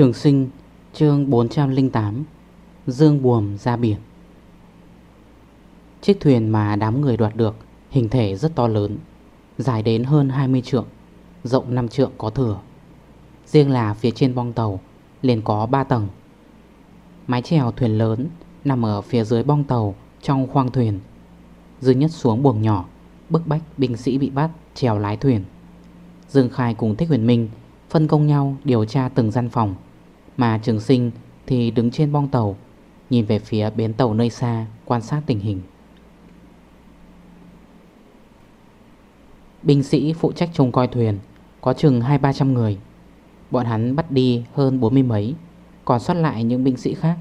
Trường sinh, chương 408 Dương buồm ra biển. Chiếc thuyền mà đám người đoạt được, Hình thể rất to lớn, Dài đến hơn 20 trượng, Rộng 5 trượng có thừa. Riêng là phía trên bong tàu, liền có 3 tầng. Mái chèo thuyền lớn Nằm ở phía dưới bong tàu Trong khoang thuyền. Dư nhất xuống buồng nhỏ, Bức bách binh sĩ bị bắt Chèo lái thuyền. Dương Khai cùng Thích Huyền Minh Phân công nhau điều tra từng gian phòng. Mà trường sinh thì đứng trên bong tàu, Nhìn về phía bến tàu nơi xa, Quan sát tình hình. Binh sĩ phụ trách trông coi thuyền, Có chừng 2-300 người. Bọn hắn bắt đi hơn 40 mấy, Còn sót lại những binh sĩ khác.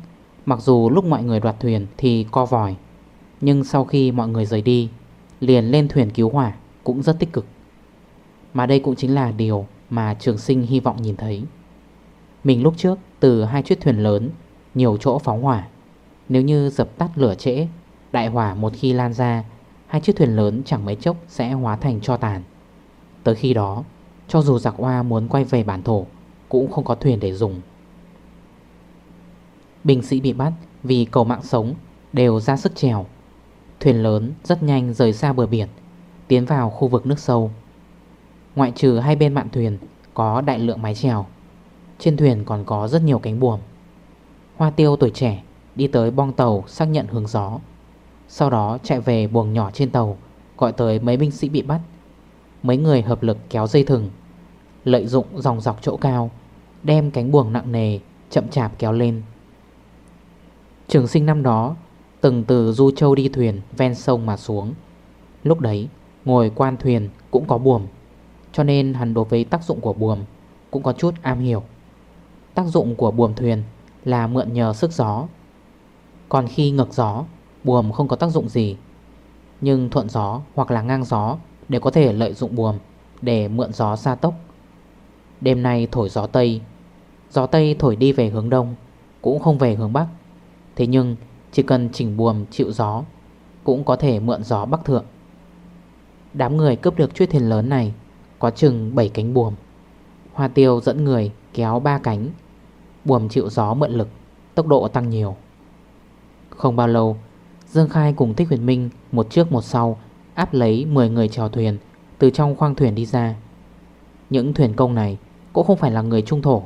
Mặc dù lúc mọi người đoạt thuyền thì co vòi, Nhưng sau khi mọi người rời đi, Liền lên thuyền cứu hỏa, Cũng rất tích cực. Mà đây cũng chính là điều mà trường sinh hy vọng nhìn thấy. Mình lúc trước, từ hai chiếc thuyền lớn, Nhiều chỗ phóng hỏa. Nếu như dập tắt lửa trễ, Đại hỏa một khi lan ra, Hai chiếc thuyền lớn chẳng mấy chốc sẽ hóa thành cho tàn. Tới khi đó, Cho dù giặc hoa muốn quay về bản thổ, Cũng không có thuyền để dùng. Binh sĩ bị bắt Vì cầu mạng sống Đều ra sức trèo. Thuyền lớn rất nhanh rời xa bờ biển, Tiến vào khu vực nước sâu. Ngoại trừ hai bên mạn thuyền Có đại lượng mái trèo. Trên thuyền còn có rất nhiều cánh buồm. Hoa tiêu tuổi trẻ Đi tới bong tàu xác nhận hướng gió. Sau đó chạy về buồng nhỏ trên tàu, Gọi tới mấy binh sĩ bị bắt. Mấy người hợp lực kéo dây thừng, Lợi dụng dòng dọc chỗ cao, Đem cánh buồng nặng nề, Chậm chạp kéo lên. Trường sinh năm đó, Từng từ Du Châu đi thuyền Ven sông mà xuống. Lúc đấy, ngồi quan thuyền cũng có buồm, cho nên hắn đối với tác dụng của buồm Cũng có chút am hiểu. Tác dụng của buồm thuyền là mượn nhờ sức gió. Còn khi ngược gió, Buồm không có tác dụng gì, Nhưng thuận gió hoặc là ngang gió Đều có thể lợi dụng buồm Để mượn gió xa tốc. Đêm nay thổi gió Tây Gió Tây thổi đi về hướng Đông, Cũng không về hướng Bắc. Thế nhưng, chỉ cần chỉnh buồm chịu gió, Cũng có thể mượn gió Bắc Thượng. Đám người cướp được chiếc thuyền lớn này có chừng 7 cánh buồm. Hoa tiêu dẫn người kéo ba cánh, Buồm chịu gió mượn lực, Tốc độ tăng nhiều. Không bao lâu, Dương Khai cùng Thích Huyền Minh Một trước một sau Áp lấy 10 người chèo thuyền Từ trong khoang thuyền đi ra. Những thuyền công này Cũng không phải là người trung thổ,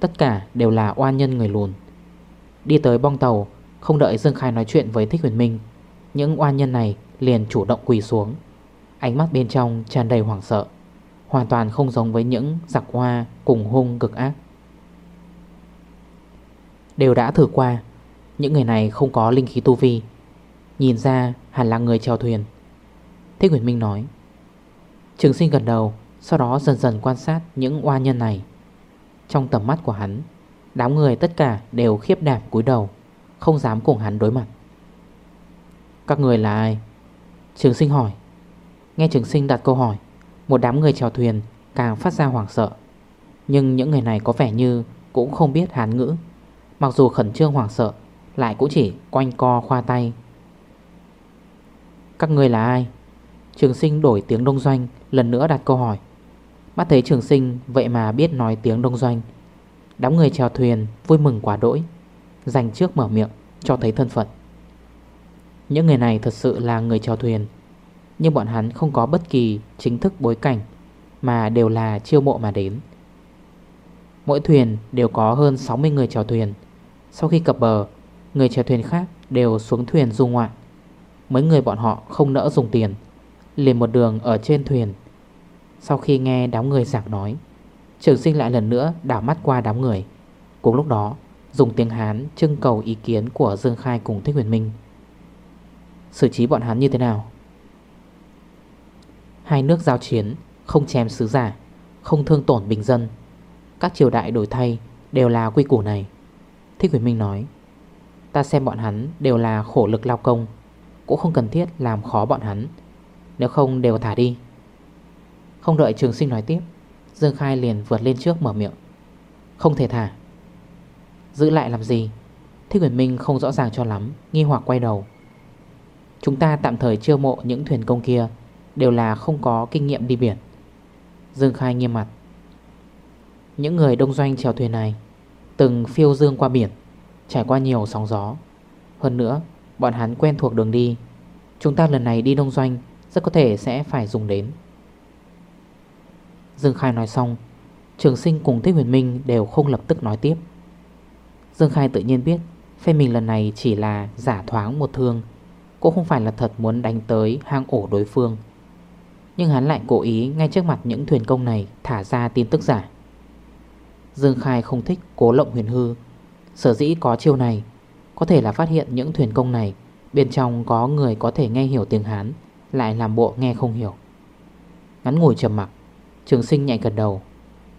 Tất cả đều là oan nhân người lùn. Đi tới bong tàu, Không đợi Dương Khai nói chuyện với Thích Huyền Minh, Những oan nhân này liền chủ động quỳ xuống. Ánh mắt bên trong tràn đầy hoảng sợ. Hoàn toàn không giống với những giặc hoa cùng hung cực ác. Đều đã thử qua, Những người này không có linh khí tu vi. Nhìn ra hẳn là người chèo thuyền. Thế Nguyễn Minh nói, Trường sinh gần đầu, Sau đó dần dần quan sát những oa nhân này. Trong tầm mắt của hắn, Đám người tất cả đều khiếp đảm cúi đầu, Không dám cùng hắn đối mặt. Các người là ai? Trường sinh hỏi. Nghe trường sinh đặt câu hỏi một đám người chèo thuyền càng phát ra hoảng sợ. Nhưng những người này có vẻ như cũng không biết hán ngữ. Mặc dù khẩn trương hoảng sợ, Lại cũng chỉ quanh co khoa tay. Các người là ai? Trường sinh đổi tiếng đông doanh, Lần nữa đặt câu hỏi. Mắt thấy trường sinh vậy mà biết nói tiếng đông doanh. Đám người chèo thuyền vui mừng quá đỗi, Dành trước mở miệng cho thấy thân phận. Những người này thật sự là người chèo thuyền nhưng bọn hắn không có bất kỳ chính thức bối cảnh, Mà đều là chiêu mộ mà đến. Mỗi thuyền đều có hơn 60 người chèo thuyền. Sau khi cập bờ, Người chèo thuyền khác đều xuống thuyền du ngoạn. Mấy người bọn họ không nỡ dùng tiền, Liền một đường ở trên thuyền. Sau khi nghe đám người giảng nói, Trường sinh lại lần nữa đảo mắt qua đám người. Cùng lúc đó, Dùng tiếng Hán trưng cầu ý kiến của Dương Khai cùng Thích Huyền Minh. Xử trí bọn hắn như thế nào? Hai nước giao chiến, Không chém sứ giả, Không thương tổn bình dân. Các triều đại đổi thay đều là quy củ này. Thích Quỳnh Minh nói, Ta xem bọn hắn đều là khổ lực lao công, Cũng không cần thiết làm khó bọn hắn. Nếu không đều thả đi. Không đợi trường sinh nói tiếp, Dương Khai liền vượt lên trước mở miệng, Không thể thả. Giữ lại làm gì? Thích Quyền Minh không rõ ràng cho lắm, Nghi hoặc quay đầu. Chúng ta tạm thời chưa mộ những thuyền công kia Đều là không có kinh nghiệm đi biển. Dương Khai nghiêm mặt. Những người đông doanh chèo thuyền này Từng phiêu dương qua biển, Trải qua nhiều sóng gió. Hơn nữa, bọn hắn quen thuộc đường đi. Chúng ta lần này đi đông doanh Rất có thể sẽ phải dùng đến. Dương Khai nói xong, Trường sinh cùng Thích Huyền Minh đều không lập tức nói tiếp. Dương Khai tự nhiên biết Phe mình lần này chỉ là giả thoáng một thương, Cũng không phải là thật muốn đánh tới hang ổ đối phương. Nhưng hắn lại cố ý ngay trước mặt những thuyền công này Thả ra tin tức giả. Dương Khai không thích cố lộng huyền hư. Sở dĩ có chiêu này, Có thể là phát hiện những thuyền công này, Bên trong có người có thể nghe hiểu tiếng Hán, Lại làm bộ nghe không hiểu. Ngắn ngủi trầm mặc, Trường sinh nhạy gật đầu,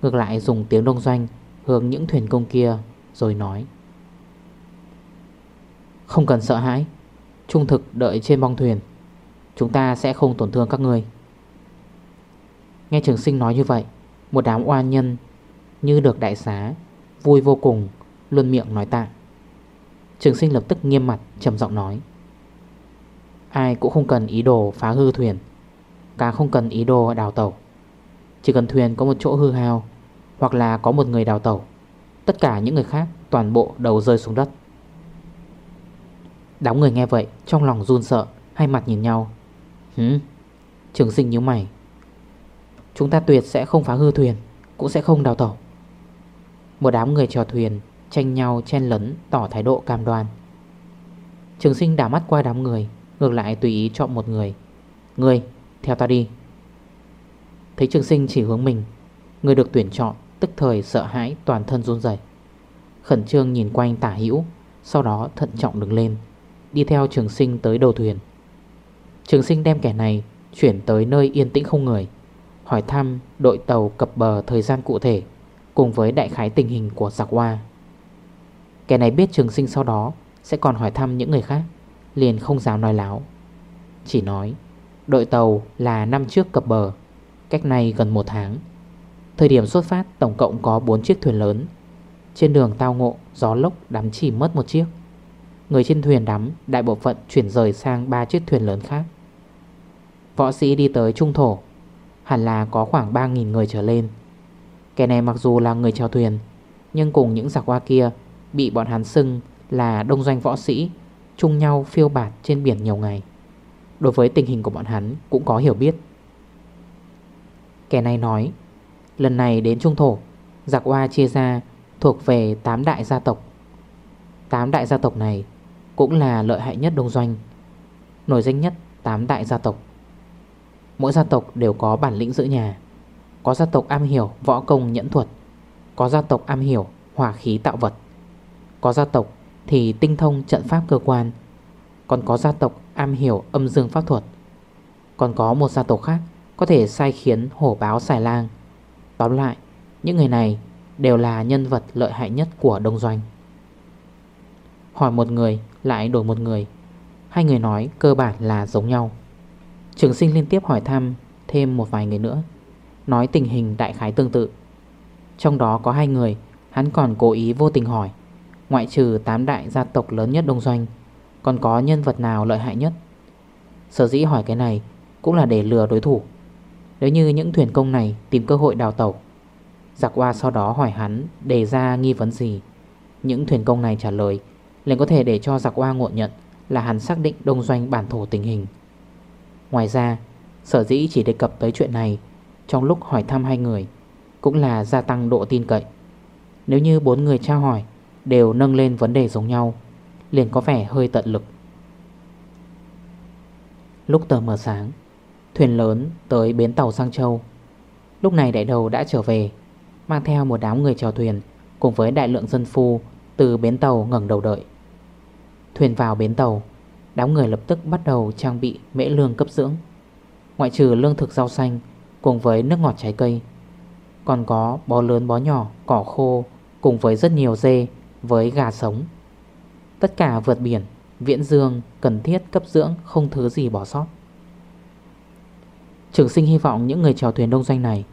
Ngược lại dùng tiếng đông doanh Hướng những thuyền công kia Rồi nói. Không cần sợ hãi, Trung thực đợi trên bong thuyền, Chúng ta sẽ không tổn thương các người Nghe trường sinh nói như vậy, Một đám oan nhân Như được đại xá, Vui vô cùng, Luôn miệng nói tạ Trường sinh lập tức nghiêm mặt, trầm giọng nói, Ai cũng không cần ý đồ phá hư thuyền Cả không cần ý đồ đào tàu Chỉ cần thuyền có một chỗ hư hao, Hoặc là có một người đào tàu Tất cả những người khác toàn bộ đầu rơi xuống đất. Đám người nghe vậy, Trong lòng run sợ, Hai mặt nhìn nhau. Hứ Trường sinh nhíu mày. Chúng ta tuyệt sẽ không phá hư thuyền, Cũng sẽ không đào tổ Một đám người trò thuyền Tranh nhau chen lấn tỏ thái độ cam đoan. Trường sinh đảo mắt qua đám người, Ngược lại tùy ý chọn một người. Người theo ta đi. Thấy trường sinh chỉ hướng mình, Người được tuyển chọn Tức thời sợ hãi toàn thân run rẩy. Khẩn trương nhìn quanh tả hữu, Sau đó thận trọng đứng lên, Đi theo trường sinh tới đầu thuyền. Trường sinh đem kẻ này Chuyển tới nơi yên tĩnh không người. Hỏi thăm đội tàu cập bờ thời gian cụ thể, Cùng với đại khái tình hình của giặc hoa. Kẻ này biết trường sinh sau đó Sẽ còn hỏi thăm những người khác, Liền không dám nói láo. Chỉ nói, Đội tàu là năm trước cập bờ, Cách này gần một tháng. Thời điểm xuất phát, tổng cộng có 4 chiếc thuyền lớn. Trên đường tao ngộ, Gió lốc đắm chỉ mất một chiếc. Người trên thuyền đắm, Đại bộ phận chuyển rời sang 3 chiếc thuyền lớn khác. Võ sĩ đi tới trung thổ Hẳn là có khoảng 3.000 người trở lên. Kẻ này mặc dù là người chèo thuyền, Nhưng cùng những giặc hoa kia Bị bọn hắn xưng là đông doanh võ sĩ, Chung nhau phiêu bạt trên biển nhiều ngày. Đối với tình hình của bọn hắn Cũng có hiểu biết. Kẻ này nói, Lần này đến Trung Thổ, Giặc Hoa chia ra thuộc về 8 đại gia tộc. 8 đại gia tộc này Cũng là lợi hại nhất đông doanh, Nổi danh nhất 8 đại gia tộc. Mỗi gia tộc đều có bản lĩnh giữ nhà. Có gia tộc am hiểu võ công nhẫn thuật. Có gia tộc am hiểu hỏa khí tạo vật. Có gia tộc thì tinh thông trận pháp cơ quan. Còn có gia tộc am hiểu âm dương pháp thuật. Còn có một gia tộc khác Có thể sai khiến hổ báo xài lang. Tóm lại, Những người này đều là nhân vật lợi hại nhất của Đông Doanh. Hỏi một người, lại đổi một người. Hai người nói cơ bản là giống nhau. Trường sinh liên tiếp hỏi thăm Thêm một vài người nữa Nói tình hình đại khái tương tự. Trong đó có hai người Hắn còn cố ý vô tình hỏi Ngoại trừ 8 đại gia tộc lớn nhất Đông Doanh Còn có nhân vật nào lợi hại nhất? Sở dĩ hỏi cái này Cũng là để lừa đối thủ. Nếu như những thuyền công này tìm cơ hội đào tẩu, Giặc qua sau đó hỏi hắn Đề ra nghi vấn gì? Những thuyền công này trả lời liền có thể để cho giặc qua ngộ nhận Là hắn xác định đông doanh bản thổ tình hình. Ngoài ra, Sở dĩ chỉ đề cập tới chuyện này Trong lúc hỏi thăm hai người Cũng là gia tăng độ tin cậy. Nếu như bốn người trao hỏi Đều nâng lên vấn đề giống nhau, Liền có vẻ hơi tận lực. Lúc tờ mờ sáng, Thuyền lớn tới bến tàu Sang Châu. Lúc này đại đầu đã trở về, Mang theo một đám người chèo thuyền Cùng với đại lượng dân phu Từ bến tàu ngẩng đầu đợi. Thuyền vào bến tàu Đám người lập tức bắt đầu trang bị mễ lương cấp dưỡng. Ngoại trừ lương thực rau xanh Cùng với nước ngọt trái cây, Còn có bó lớn bó nhỏ, Cỏ khô cùng với rất nhiều dê Với gà sống. Tất cả vượt biển, Viễn dương, cần thiết cấp dưỡng, Không thứ gì bỏ sót. Trường sinh hy vọng những người chèo thuyền đông doanh này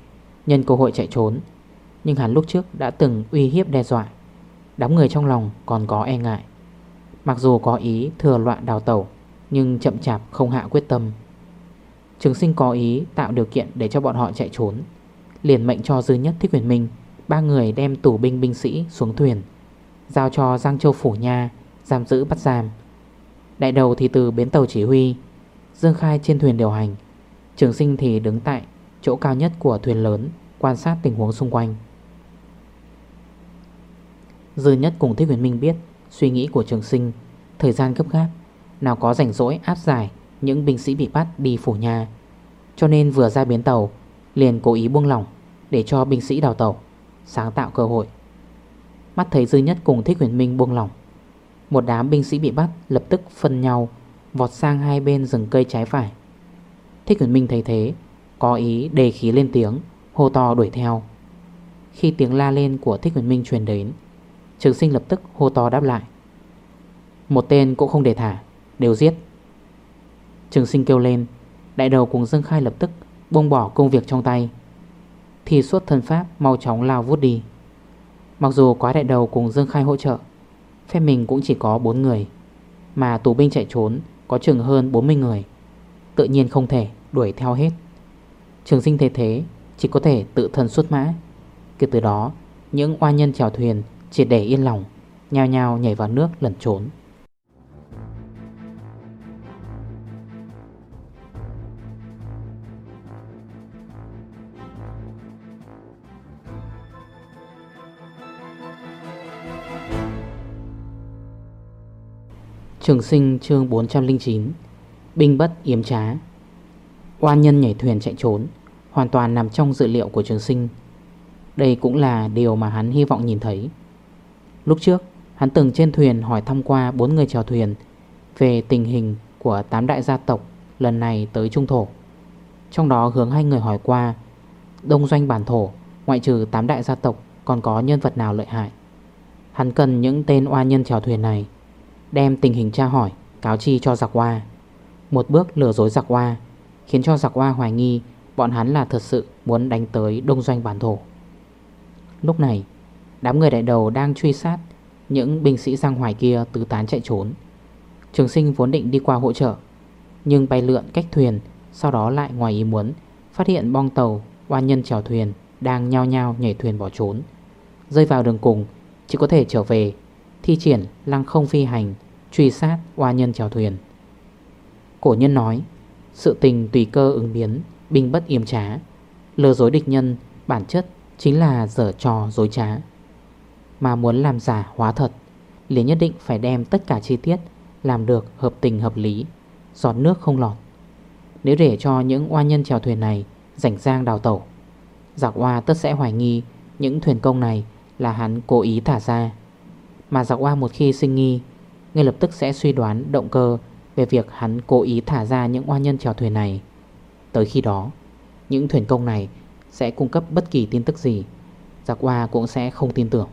Nhân cơ hội chạy trốn, Nhưng hắn lúc trước đã từng uy hiếp đe dọa. Đám người trong lòng còn có e ngại. Mặc dù có ý thừa loạn đào tẩu, Nhưng chậm chạp không hạ quyết tâm. Trường sinh có ý tạo điều kiện để cho bọn họ chạy trốn. Liền mệnh cho dư nhất thích huyền minh, Ba người đem tù binh binh sĩ xuống thuyền, Giao cho Giang Châu Phủ Nha, Giam giữ bắt giam. Đại đầu thì từ bến tàu chỉ huy, Dương Khai trên thuyền điều hành. Trường sinh thì đứng tại chỗ cao nhất của thuyền lớn, Quan sát tình huống xung quanh. Dư nhất cùng Thích Huyền Minh biết Suy nghĩ của trường sinh. Thời gian gấp gáp, Nào có rảnh rỗi áp giải Những binh sĩ bị bắt đi phủ nhà. Cho nên vừa ra biến tàu, Liền cố ý buông lỏng Để cho binh sĩ đào tàu, Sáng tạo cơ hội. Mắt thấy Dư nhất cùng Thích Huyền Minh buông lỏng, Một đám binh sĩ bị bắt Lập tức phân nhau, Vọt sang hai bên rừng cây trái phải. Thích Huyền Minh thấy thế, Có ý đề khí lên tiếng, Hô to đuổi theo. Khi tiếng la lên của Thích Huyền Minh truyền đến Trường sinh lập tức hô to đáp lại. Một tên cũng không để thả, Đều giết. Trường sinh kêu lên, Đại đầu cùng Dương Khai lập tức buông bỏ công việc trong tay. Thì suốt thân pháp, mau chóng lao vút đi. Mặc dù có đại đầu cùng Dương Khai hỗ trợ, Phép mình cũng chỉ có 4 người, Mà tù binh chạy trốn Có chừng hơn 40 người, Tự nhiên không thể đuổi theo hết. Trường sinh thế thế, Chỉ có thể tự thân xuất mã. Kể từ đó, Những oa nhân chèo thuyền chỉ để yên lòng, Nhao nhao nhảy vào nước lẩn trốn. Trường sinh chương 409 Binh bất yếm trá. Oan nhân nhảy thuyền chạy trốn, Hoàn toàn nằm trong dự liệu của trường sinh. Đây cũng là điều mà hắn hy vọng nhìn thấy. Lúc trước, hắn từng trên thuyền hỏi thăm qua bốn người chèo thuyền Về tình hình của tám đại gia tộc lần này tới Trung Thổ. Trong đó hướng hai người hỏi qua, Đông doanh bản thổ, Ngoại trừ tám đại gia tộc, Còn có nhân vật nào lợi hại? Hắn cần những tên oa nhân chèo thuyền này, Đem tình hình tra hỏi, Cáo chi cho giặc hoa Một bước lừa dối giặc hoa Khiến cho giặc hoa hoài nghi Bọn hắn là thật sự muốn đánh tới đông doanh bản thổ. Lúc này Đám người đại đầu đang truy sát Những binh sĩ giang hoài kia tứ tán chạy trốn. Trường sinh vốn định đi qua hỗ trợ, Nhưng bay lượn cách thuyền, Sau đó lại ngoài ý muốn, Phát hiện bong tàu, oan nhân chèo thuyền Đang nhao nhao nhảy thuyền bỏ trốn. Rơi vào đường cùng, Chỉ có thể trở về, Thi triển lăng không phi hành, Truy sát oa nhân chèo thuyền. Cổ nhân nói, Sự tình tùy cơ ứng biến, Binh bất yểm trá. Lừa dối địch nhân Bản chất chính là dở trò dối trá mà muốn làm giả hóa thật, liền nhất định phải đem tất cả chi tiết Làm được hợp tình hợp lý, Giọt nước không lọt. Nếu để cho những oa nhân chèo thuyền này Rảnh rang đào tẩu, Giặc oa tất sẽ hoài nghi Những thuyền công này là hắn cố ý thả ra. Mà giặc oa một khi sinh nghi, Ngay lập tức sẽ suy đoán động cơ Về việc hắn cố ý thả ra những oa nhân chèo thuyền này. Tới khi đó, Những thuyền công này sẽ cung cấp bất kỳ tin tức gì, Giặc oa cũng sẽ không tin tưởng.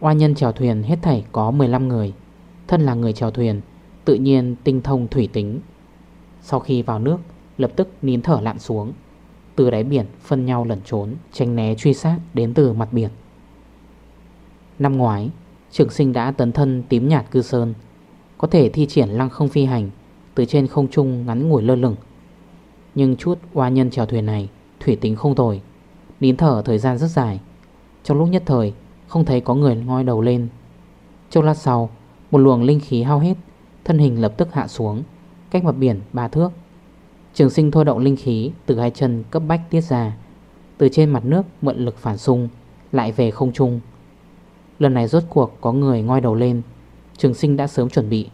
Oa nhân chèo thuyền hết thảy có 15 người. Thân là người chèo thuyền, Tự nhiên tinh thông thủy tính. Sau khi vào nước, Lập tức nín thở lặn xuống. Từ đáy biển phân nhau lẩn trốn, Tránh né truy sát đến từ mặt biển. Năm ngoái, Trường sinh đã tấn thân tím nhạt cư sơn, Có thể thi triển lăng không phi hành Từ trên không trung ngắn ngủi lơ lửng. Nhưng chút oa nhân chèo thuyền này Thủy tính không tồi, Nín thở thời gian rất dài. Trong lúc nhất thời không thấy có người ngoi đầu lên. Trong lát sau, Một luồng linh khí hao hết, Thân hình lập tức hạ xuống, Cách mặt biển ba thước. Trường sinh thôi động linh khí từ hai chân cấp bách tiết ra, Từ trên mặt nước mượn lực phản xung, Lại về không trung. Lần này rốt cuộc có người ngoi đầu lên, Trường sinh đã sớm chuẩn bị.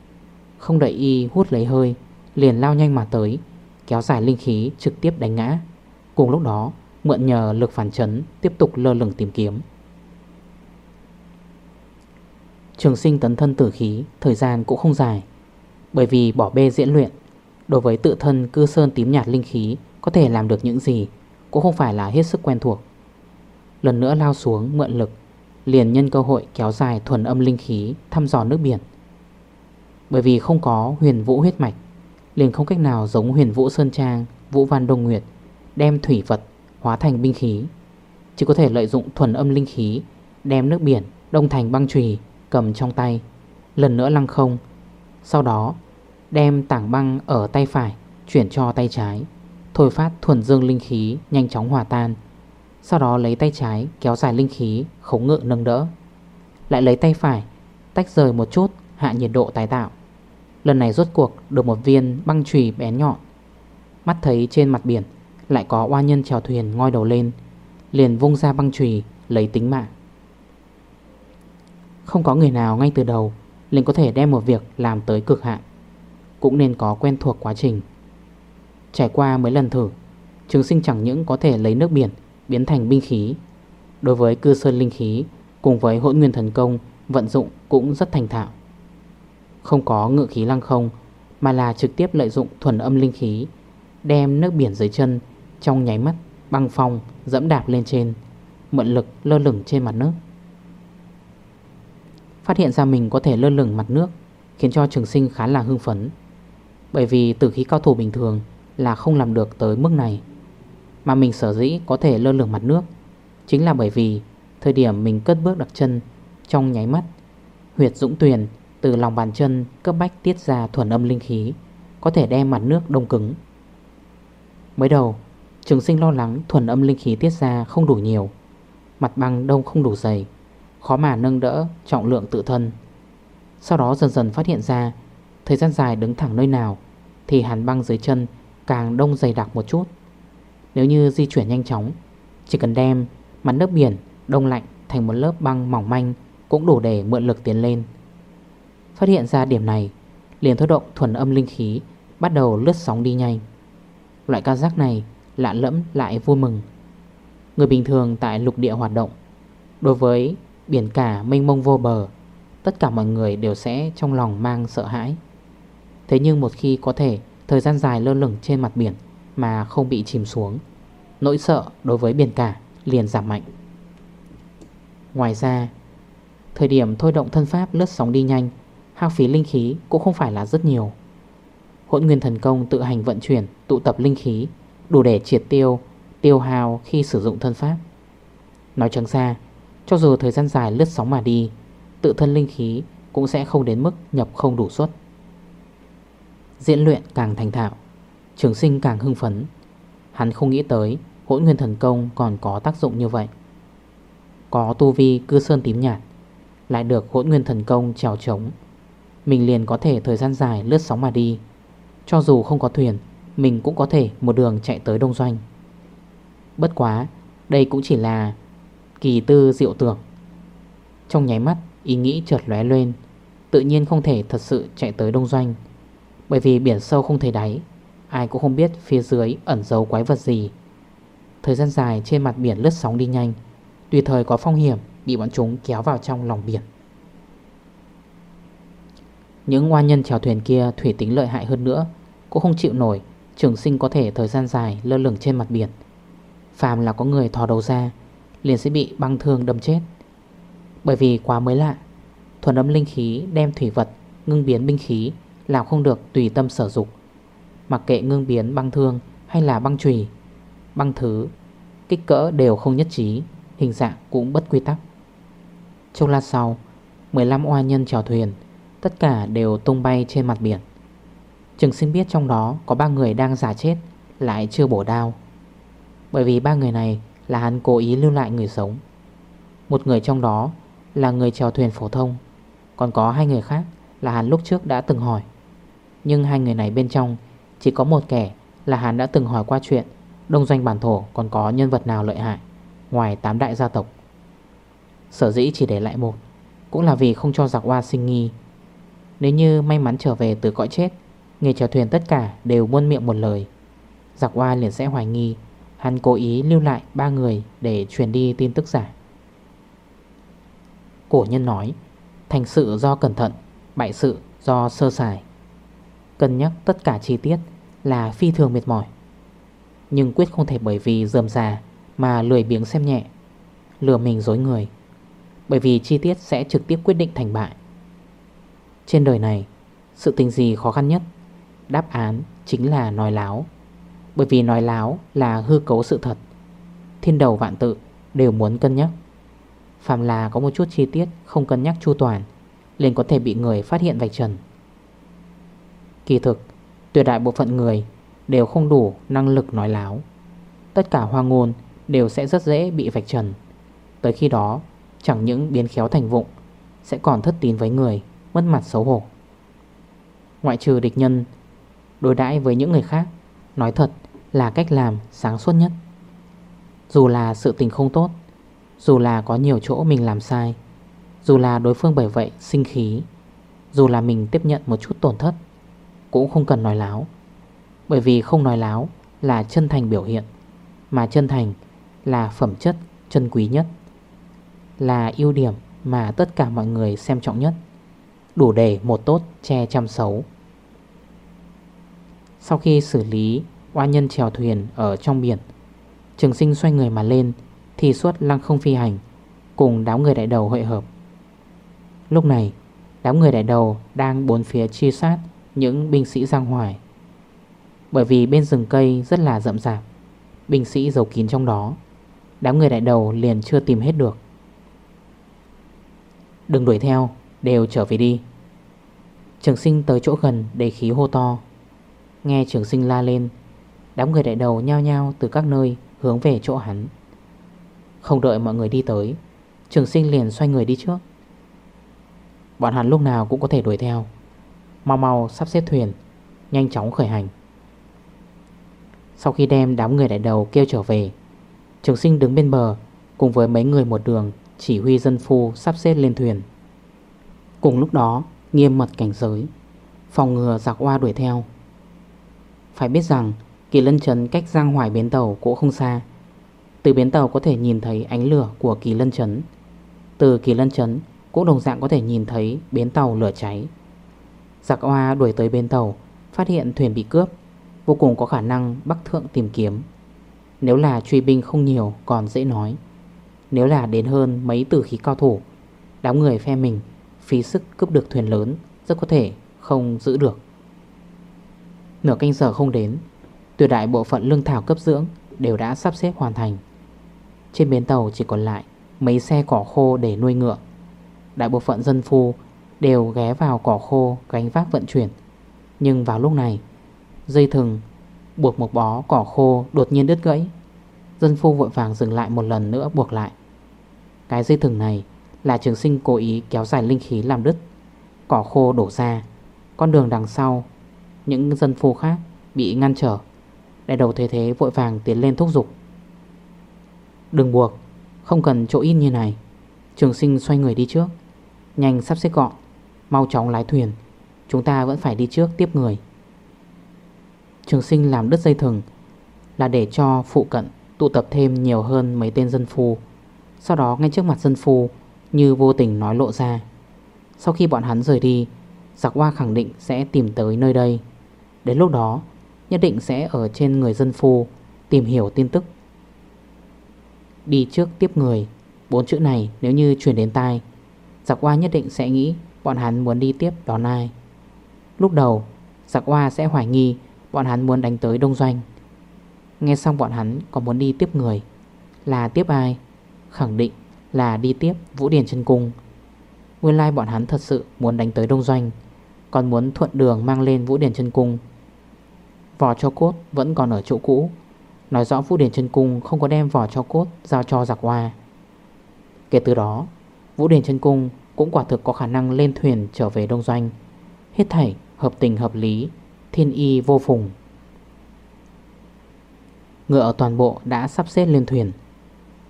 Không đợi y hút lấy hơi, Liền lao nhanh mà tới, Kéo dài linh khí trực tiếp đánh ngã. Cùng lúc đó, mượn nhờ lực phản chấn Tiếp tục lơ lửng tìm kiếm. Trường sinh tấn thân tử khí, Thời gian cũng không dài. Bởi vì bỏ bê diễn luyện, Đối với tự thân cư sơn tím nhạt linh khí, Có thể làm được những gì Cũng không phải là hết sức quen thuộc. Lần nữa lao xuống mượn lực, Liền nhân cơ hội kéo dài thuần âm linh khí Thăm dò nước biển. Bởi vì không có huyền vũ huyết mạch, Liền không cách nào giống huyền vũ Sơn Trang, Vũ Văn Đông Nguyệt, Đem thủy vật hóa thành binh khí. Chỉ có thể lợi dụng thuần âm linh khí, Đem nước biển đông thành băng trùy Cầm trong tay, Lần nữa lăng không. Sau đó, đem tảng băng ở tay phải, Chuyển cho tay trái. Thôi phát thuần dương linh khí, nhanh chóng hòa tan. Sau đó lấy tay trái kéo dài linh khí, khống ngự nâng đỡ. Lại lấy tay phải, tách rời một chút, hạ nhiệt độ tái tạo. Lần này rốt cuộc được một viên băng trùy bén nhọn. Mắt thấy trên mặt biển Lại có oa nhân chèo thuyền ngoi đầu lên, Liền vung ra băng trùy lấy tính mạng. Không có người nào ngay từ đầu liền có thể đem một việc làm tới cực hạn. Cũng nên có quen thuộc quá trình. Trải qua mấy lần thử, Trường sinh chẳng những có thể lấy nước biển Biến thành binh khí. Đối với cư sơn linh khí Cùng với hỗn nguyên thần công, Vận dụng cũng rất thành thạo. Không có ngự khí lăng không, Mà là trực tiếp lợi dụng thuần âm linh khí, Đem nước biển dưới chân Trong nháy mắt băng phong Dẫm đạp lên trên, Mượn lực lơ lửng trên mặt nước. Phát hiện ra mình có thể lơ lửng mặt nước, Khiến cho trường sinh khá là hưng phấn. Bởi vì tử khí cao thủ bình thường Là không làm được tới mức này, Mà mình sở dĩ có thể lơ lửng mặt nước Chính là bởi vì Thời điểm mình cất bước đặt chân Trong nháy mắt, Huyệt dũng tuyền từ lòng bàn chân Cấp bách tiết ra thuần âm linh khí, Có thể đem mặt nước đông cứng. Mới đầu, Trường sinh lo lắng thuần âm linh khí tiết ra không đủ nhiều, Mặt băng đông không đủ dày. Khó mà nâng đỡ trọng lượng tự thân. Sau đó dần dần phát hiện ra, Thời gian dài đứng thẳng nơi nào Thì hàn băng dưới chân càng đông dày đặc một chút. Nếu như di chuyển nhanh chóng, Chỉ cần đem mặt nước biển đông lạnh thành một lớp băng mỏng manh Cũng đủ để mượn lực tiến lên. Phát hiện ra điểm này, Liền thôi động thuần âm linh khí Bắt đầu lướt sóng đi nhanh. Loại ca giác này lạ lẫm lại vui mừng. Người bình thường tại lục địa hoạt động, Đối với Biển cả mênh mông vô bờ, Tất cả mọi người đều sẽ trong lòng mang sợ hãi. Thế nhưng một khi có thể, Thời gian dài lơ lửng trên mặt biển Mà không bị chìm xuống, Nỗi sợ đối với biển cả liền giảm mạnh. Ngoài ra, Thời điểm thôi động thân pháp lướt sóng đi nhanh, Hao phí linh khí cũng không phải là rất nhiều. Hỗn nguyên thần công tự hành vận chuyển, Tụ tập linh khí, Đủ để triệt tiêu Tiêu hào khi sử dụng thân pháp. Nói chẳng ra cho dù thời gian dài lướt sóng mà đi, Tự thân linh khí cũng sẽ không đến mức nhập không đủ suất. Diễn luyện càng thành thạo, Trường sinh càng hưng phấn, Hắn không nghĩ tới hỗn nguyên thần công còn có tác dụng như vậy. Có tu vi cư sơn tím nhạt, Lại được hỗn nguyên thần công trèo trống, Mình liền có thể thời gian dài lướt sóng mà đi. Cho dù không có thuyền, Mình cũng có thể một đường chạy tới đông doanh. Bất quá, Đây cũng chỉ là Kỳ tư diệu tưởng. Trong nháy mắt, ý nghĩ trượt lóe lên, Tự nhiên không thể thật sự chạy tới đông doanh. Bởi vì biển sâu không thấy đáy, Ai cũng không biết phía dưới ẩn giấu quái vật gì. Thời gian dài trên mặt biển lướt sóng đi nhanh, Tùy thời có phong hiểm Bị bọn chúng kéo vào trong lòng biển. Những oan nhân chèo thuyền kia Thủy tính lợi hại hơn nữa, Cũng không chịu nổi, Trường sinh có thể thời gian dài lơ lửng trên mặt biển. Phàm là có người thò đầu ra liền sẽ bị băng thương đâm chết. Bởi vì quá mới lạ, Thuần âm linh khí đem thủy vật, Ngưng biến binh khí Làm không được tùy tâm sở dục. Mặc kệ ngưng biến băng thương hay là băng trùy Băng thứ, Kích cỡ đều không nhất trí, Hình dạng cũng bất quy tắc. Trong lát sau 15 oa nhân chèo thuyền, Tất cả đều tung bay trên mặt biển. Trường sinh biết trong đó Có ba người đang giả chết, Lại chưa bổ đao. Bởi vì ba người này là hắn cố ý lưu lại người sống. Một người trong đó là người chèo thuyền phổ thông, Còn có hai người khác là hắn lúc trước đã từng hỏi. Nhưng hai người này bên trong Chỉ có một kẻ là hắn đã từng hỏi qua chuyện Đông doanh bản thổ còn có nhân vật nào lợi hại Ngoài tám đại gia tộc. Sở dĩ chỉ để lại một Cũng là vì không cho giặc hoa sinh nghi. Nếu như may mắn trở về từ cõi chết, Người chèo thuyền tất cả đều muôn miệng một lời, Giặc hoa liền sẽ hoài nghi Hắn cố ý lưu lại ba người để truyền đi tin tức giả. Cổ nhân nói, Thành sự do cẩn thận, Bại sự do sơ sài. Cân nhắc tất cả chi tiết là phi thường mệt mỏi. Nhưng quyết không thể bởi vì dườm già Mà lười biếng xem nhẹ, Lừa mình dối người, Bởi vì chi tiết sẽ trực tiếp quyết định thành bại. Trên đời này, Sự tình gì khó khăn nhất? Đáp án chính là nói láo. Bởi vì nói láo là hư cấu sự thật. Thiên đầu vạn tự đều muốn cân nhắc. Phạm là có một chút chi tiết không cân nhắc chu toàn, liền có thể bị người phát hiện vạch trần. Kỳ thực, Tuyệt đại bộ phận người Đều không đủ năng lực nói láo. Tất cả hoa ngôn đều sẽ rất dễ bị vạch trần. Tới khi đó, Chẳng những biến khéo thành vụng, Sẽ còn thất tín với người, Mất mặt xấu hổ. Ngoại trừ địch nhân Đối đãi với những người khác, Nói thật là cách làm sáng suốt nhất. Dù là sự tình không tốt, Dù là có nhiều chỗ mình làm sai, Dù là đối phương bởi vậy sinh khí, Dù là mình tiếp nhận một chút tổn thất, Cũng không cần nói láo. Bởi vì không nói láo là chân thành biểu hiện, Mà chân thành là phẩm chất chân quý nhất, Là ưu điểm mà tất cả mọi người xem trọng nhất, Đủ để một tốt che chăm xấu. Sau khi xử lý oa nhân chèo thuyền ở trong biển. Trường sinh xoay người mà lên, Thì suốt lăng không phi hành, Cùng đám người đại đầu hội hợp. Lúc này, Đám người đại đầu đang bốn phía chi sát Những binh sĩ giang hoài. Bởi vì bên rừng cây rất là rậm rạp, Binh sĩ giấu kín trong đó, Đám người đại đầu liền chưa tìm hết được. Đừng đuổi theo, Đều trở về đi. Trường sinh tới chỗ gần đầy khí hô to. Nghe trường sinh la lên Đám người đại đầu nhao nhao từ các nơi Hướng về chỗ hắn. Không đợi mọi người đi tới, Trường sinh liền xoay người đi trước. Bọn hắn lúc nào cũng có thể đuổi theo. Mau mau sắp xếp thuyền, Nhanh chóng khởi hành. Sau khi đem đám người đại đầu kêu trở về, Trường sinh đứng bên bờ Cùng với mấy người một đường Chỉ huy dân phu sắp xếp lên thuyền. Cùng lúc đó, Nghiêm mật cảnh giới, Phòng ngừa giặc hoa đuổi theo. Phải biết rằng Kỳ lân trấn cách giang hoài bến tàu cũng không xa. Từ bến tàu có thể nhìn thấy ánh lửa của kỳ lân trấn Từ kỳ lân trấn cũng đồng dạng có thể nhìn thấy bến tàu lửa cháy. Giặc hoa đuổi tới bến tàu, Phát hiện thuyền bị cướp, Vô cùng có khả năng bắc thượng tìm kiếm. Nếu là truy binh không nhiều còn dễ nói. Nếu là đến hơn mấy tử khí cao thủ, Đám người phe mình Phí sức cướp được thuyền lớn Rất có thể không giữ được. Nửa canh giờ không đến Tuyệt đại bộ phận lương thảo cấp dưỡng Đều đã sắp xếp hoàn thành. Trên bến tàu chỉ còn lại Mấy xe cỏ khô để nuôi ngựa. Đại bộ phận dân phu Đều ghé vào cỏ khô gánh vác vận chuyển. Nhưng vào lúc này, Dây thừng buộc một bó cỏ khô đột nhiên đứt gãy. Dân phu vội vàng dừng lại một lần nữa buộc lại. Cái dây thừng này Là trường sinh cố ý kéo dài linh khí làm đứt. Cỏ khô đổ ra, Con đường đằng sau, Những dân phu khác bị ngăn trở. Đại đầu thế thế vội vàng tiến lên thúc giục. Đừng buộc, Không cần chỗ in như này. Trường sinh xoay người đi trước. Nhanh sắp xếp gọn, Mau chóng lái thuyền. Chúng ta vẫn phải đi trước tiếp người. Trường sinh làm đứt dây thừng, Là để cho phụ cận Tụ tập thêm nhiều hơn mấy tên dân phu. Sau đó, ngay trước mặt dân phu, Như vô tình nói lộ ra. Sau khi bọn hắn rời đi, Giặc hoa khẳng định sẽ tìm tới nơi đây. Đến lúc đó Nhất định sẽ ở trên người dân phu Tìm hiểu tin tức. Đi trước tiếp người, Bốn chữ này nếu như chuyển đến tai, Giặc hoa nhất định sẽ nghĩ Bọn hắn muốn đi tiếp đón ai. Lúc đầu, Giặc hoa sẽ hoài nghi Bọn hắn muốn đánh tới đông doanh. Nghe xong bọn hắn còn muốn đi tiếp người, Là tiếp ai? Khẳng định là đi tiếp Vũ Điển chân Cung. Nguyên lai bọn hắn thật sự muốn đánh tới đông doanh, Còn muốn thuận đường mang lên Vũ Điển chân Cung. Vỏ cho cốt vẫn còn ở chỗ cũ. Nói rõ Vũ Điển chân Cung không có đem vỏ cho cốt Giao cho giặc hoa Kể từ đó, Vũ Điển chân Cung cũng quả thực có khả năng lên thuyền trở về Đông Doanh. Hết thảy hợp tình hợp lý, Thiên y vô phùng. Ngựa toàn bộ đã sắp xếp lên thuyền.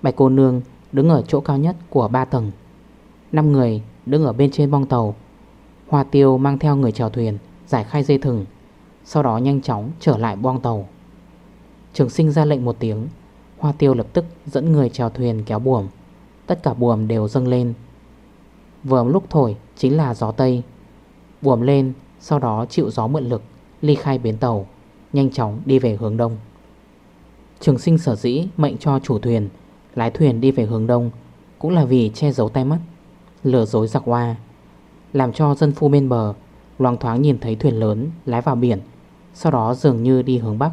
Bạch cô nương đứng ở chỗ cao nhất của ba tầng. Năm người đứng ở bên trên bong tàu. Hoa tiêu mang theo người chèo thuyền, Giải khai dây thừng. Sau đó nhanh chóng trở lại boong tàu. Trường sinh ra lệnh một tiếng, Hoa tiêu lập tức dẫn người chèo thuyền kéo buồm. Tất cả buồm đều dâng lên. Vừa lúc thổi chính là gió Tây. Buồm lên, Sau đó chịu gió mượn lực, Ly khai bến tàu, Nhanh chóng đi về hướng đông. Trường sinh sở dĩ mệnh cho chủ thuyền, Lái thuyền đi về hướng đông, Cũng là vì che giấu tay mắt, Lừa dối giặc hoa Làm cho dân phu bên bờ, Loang thoáng nhìn thấy thuyền lớn lái vào biển. Sau đó dường như đi hướng Bắc.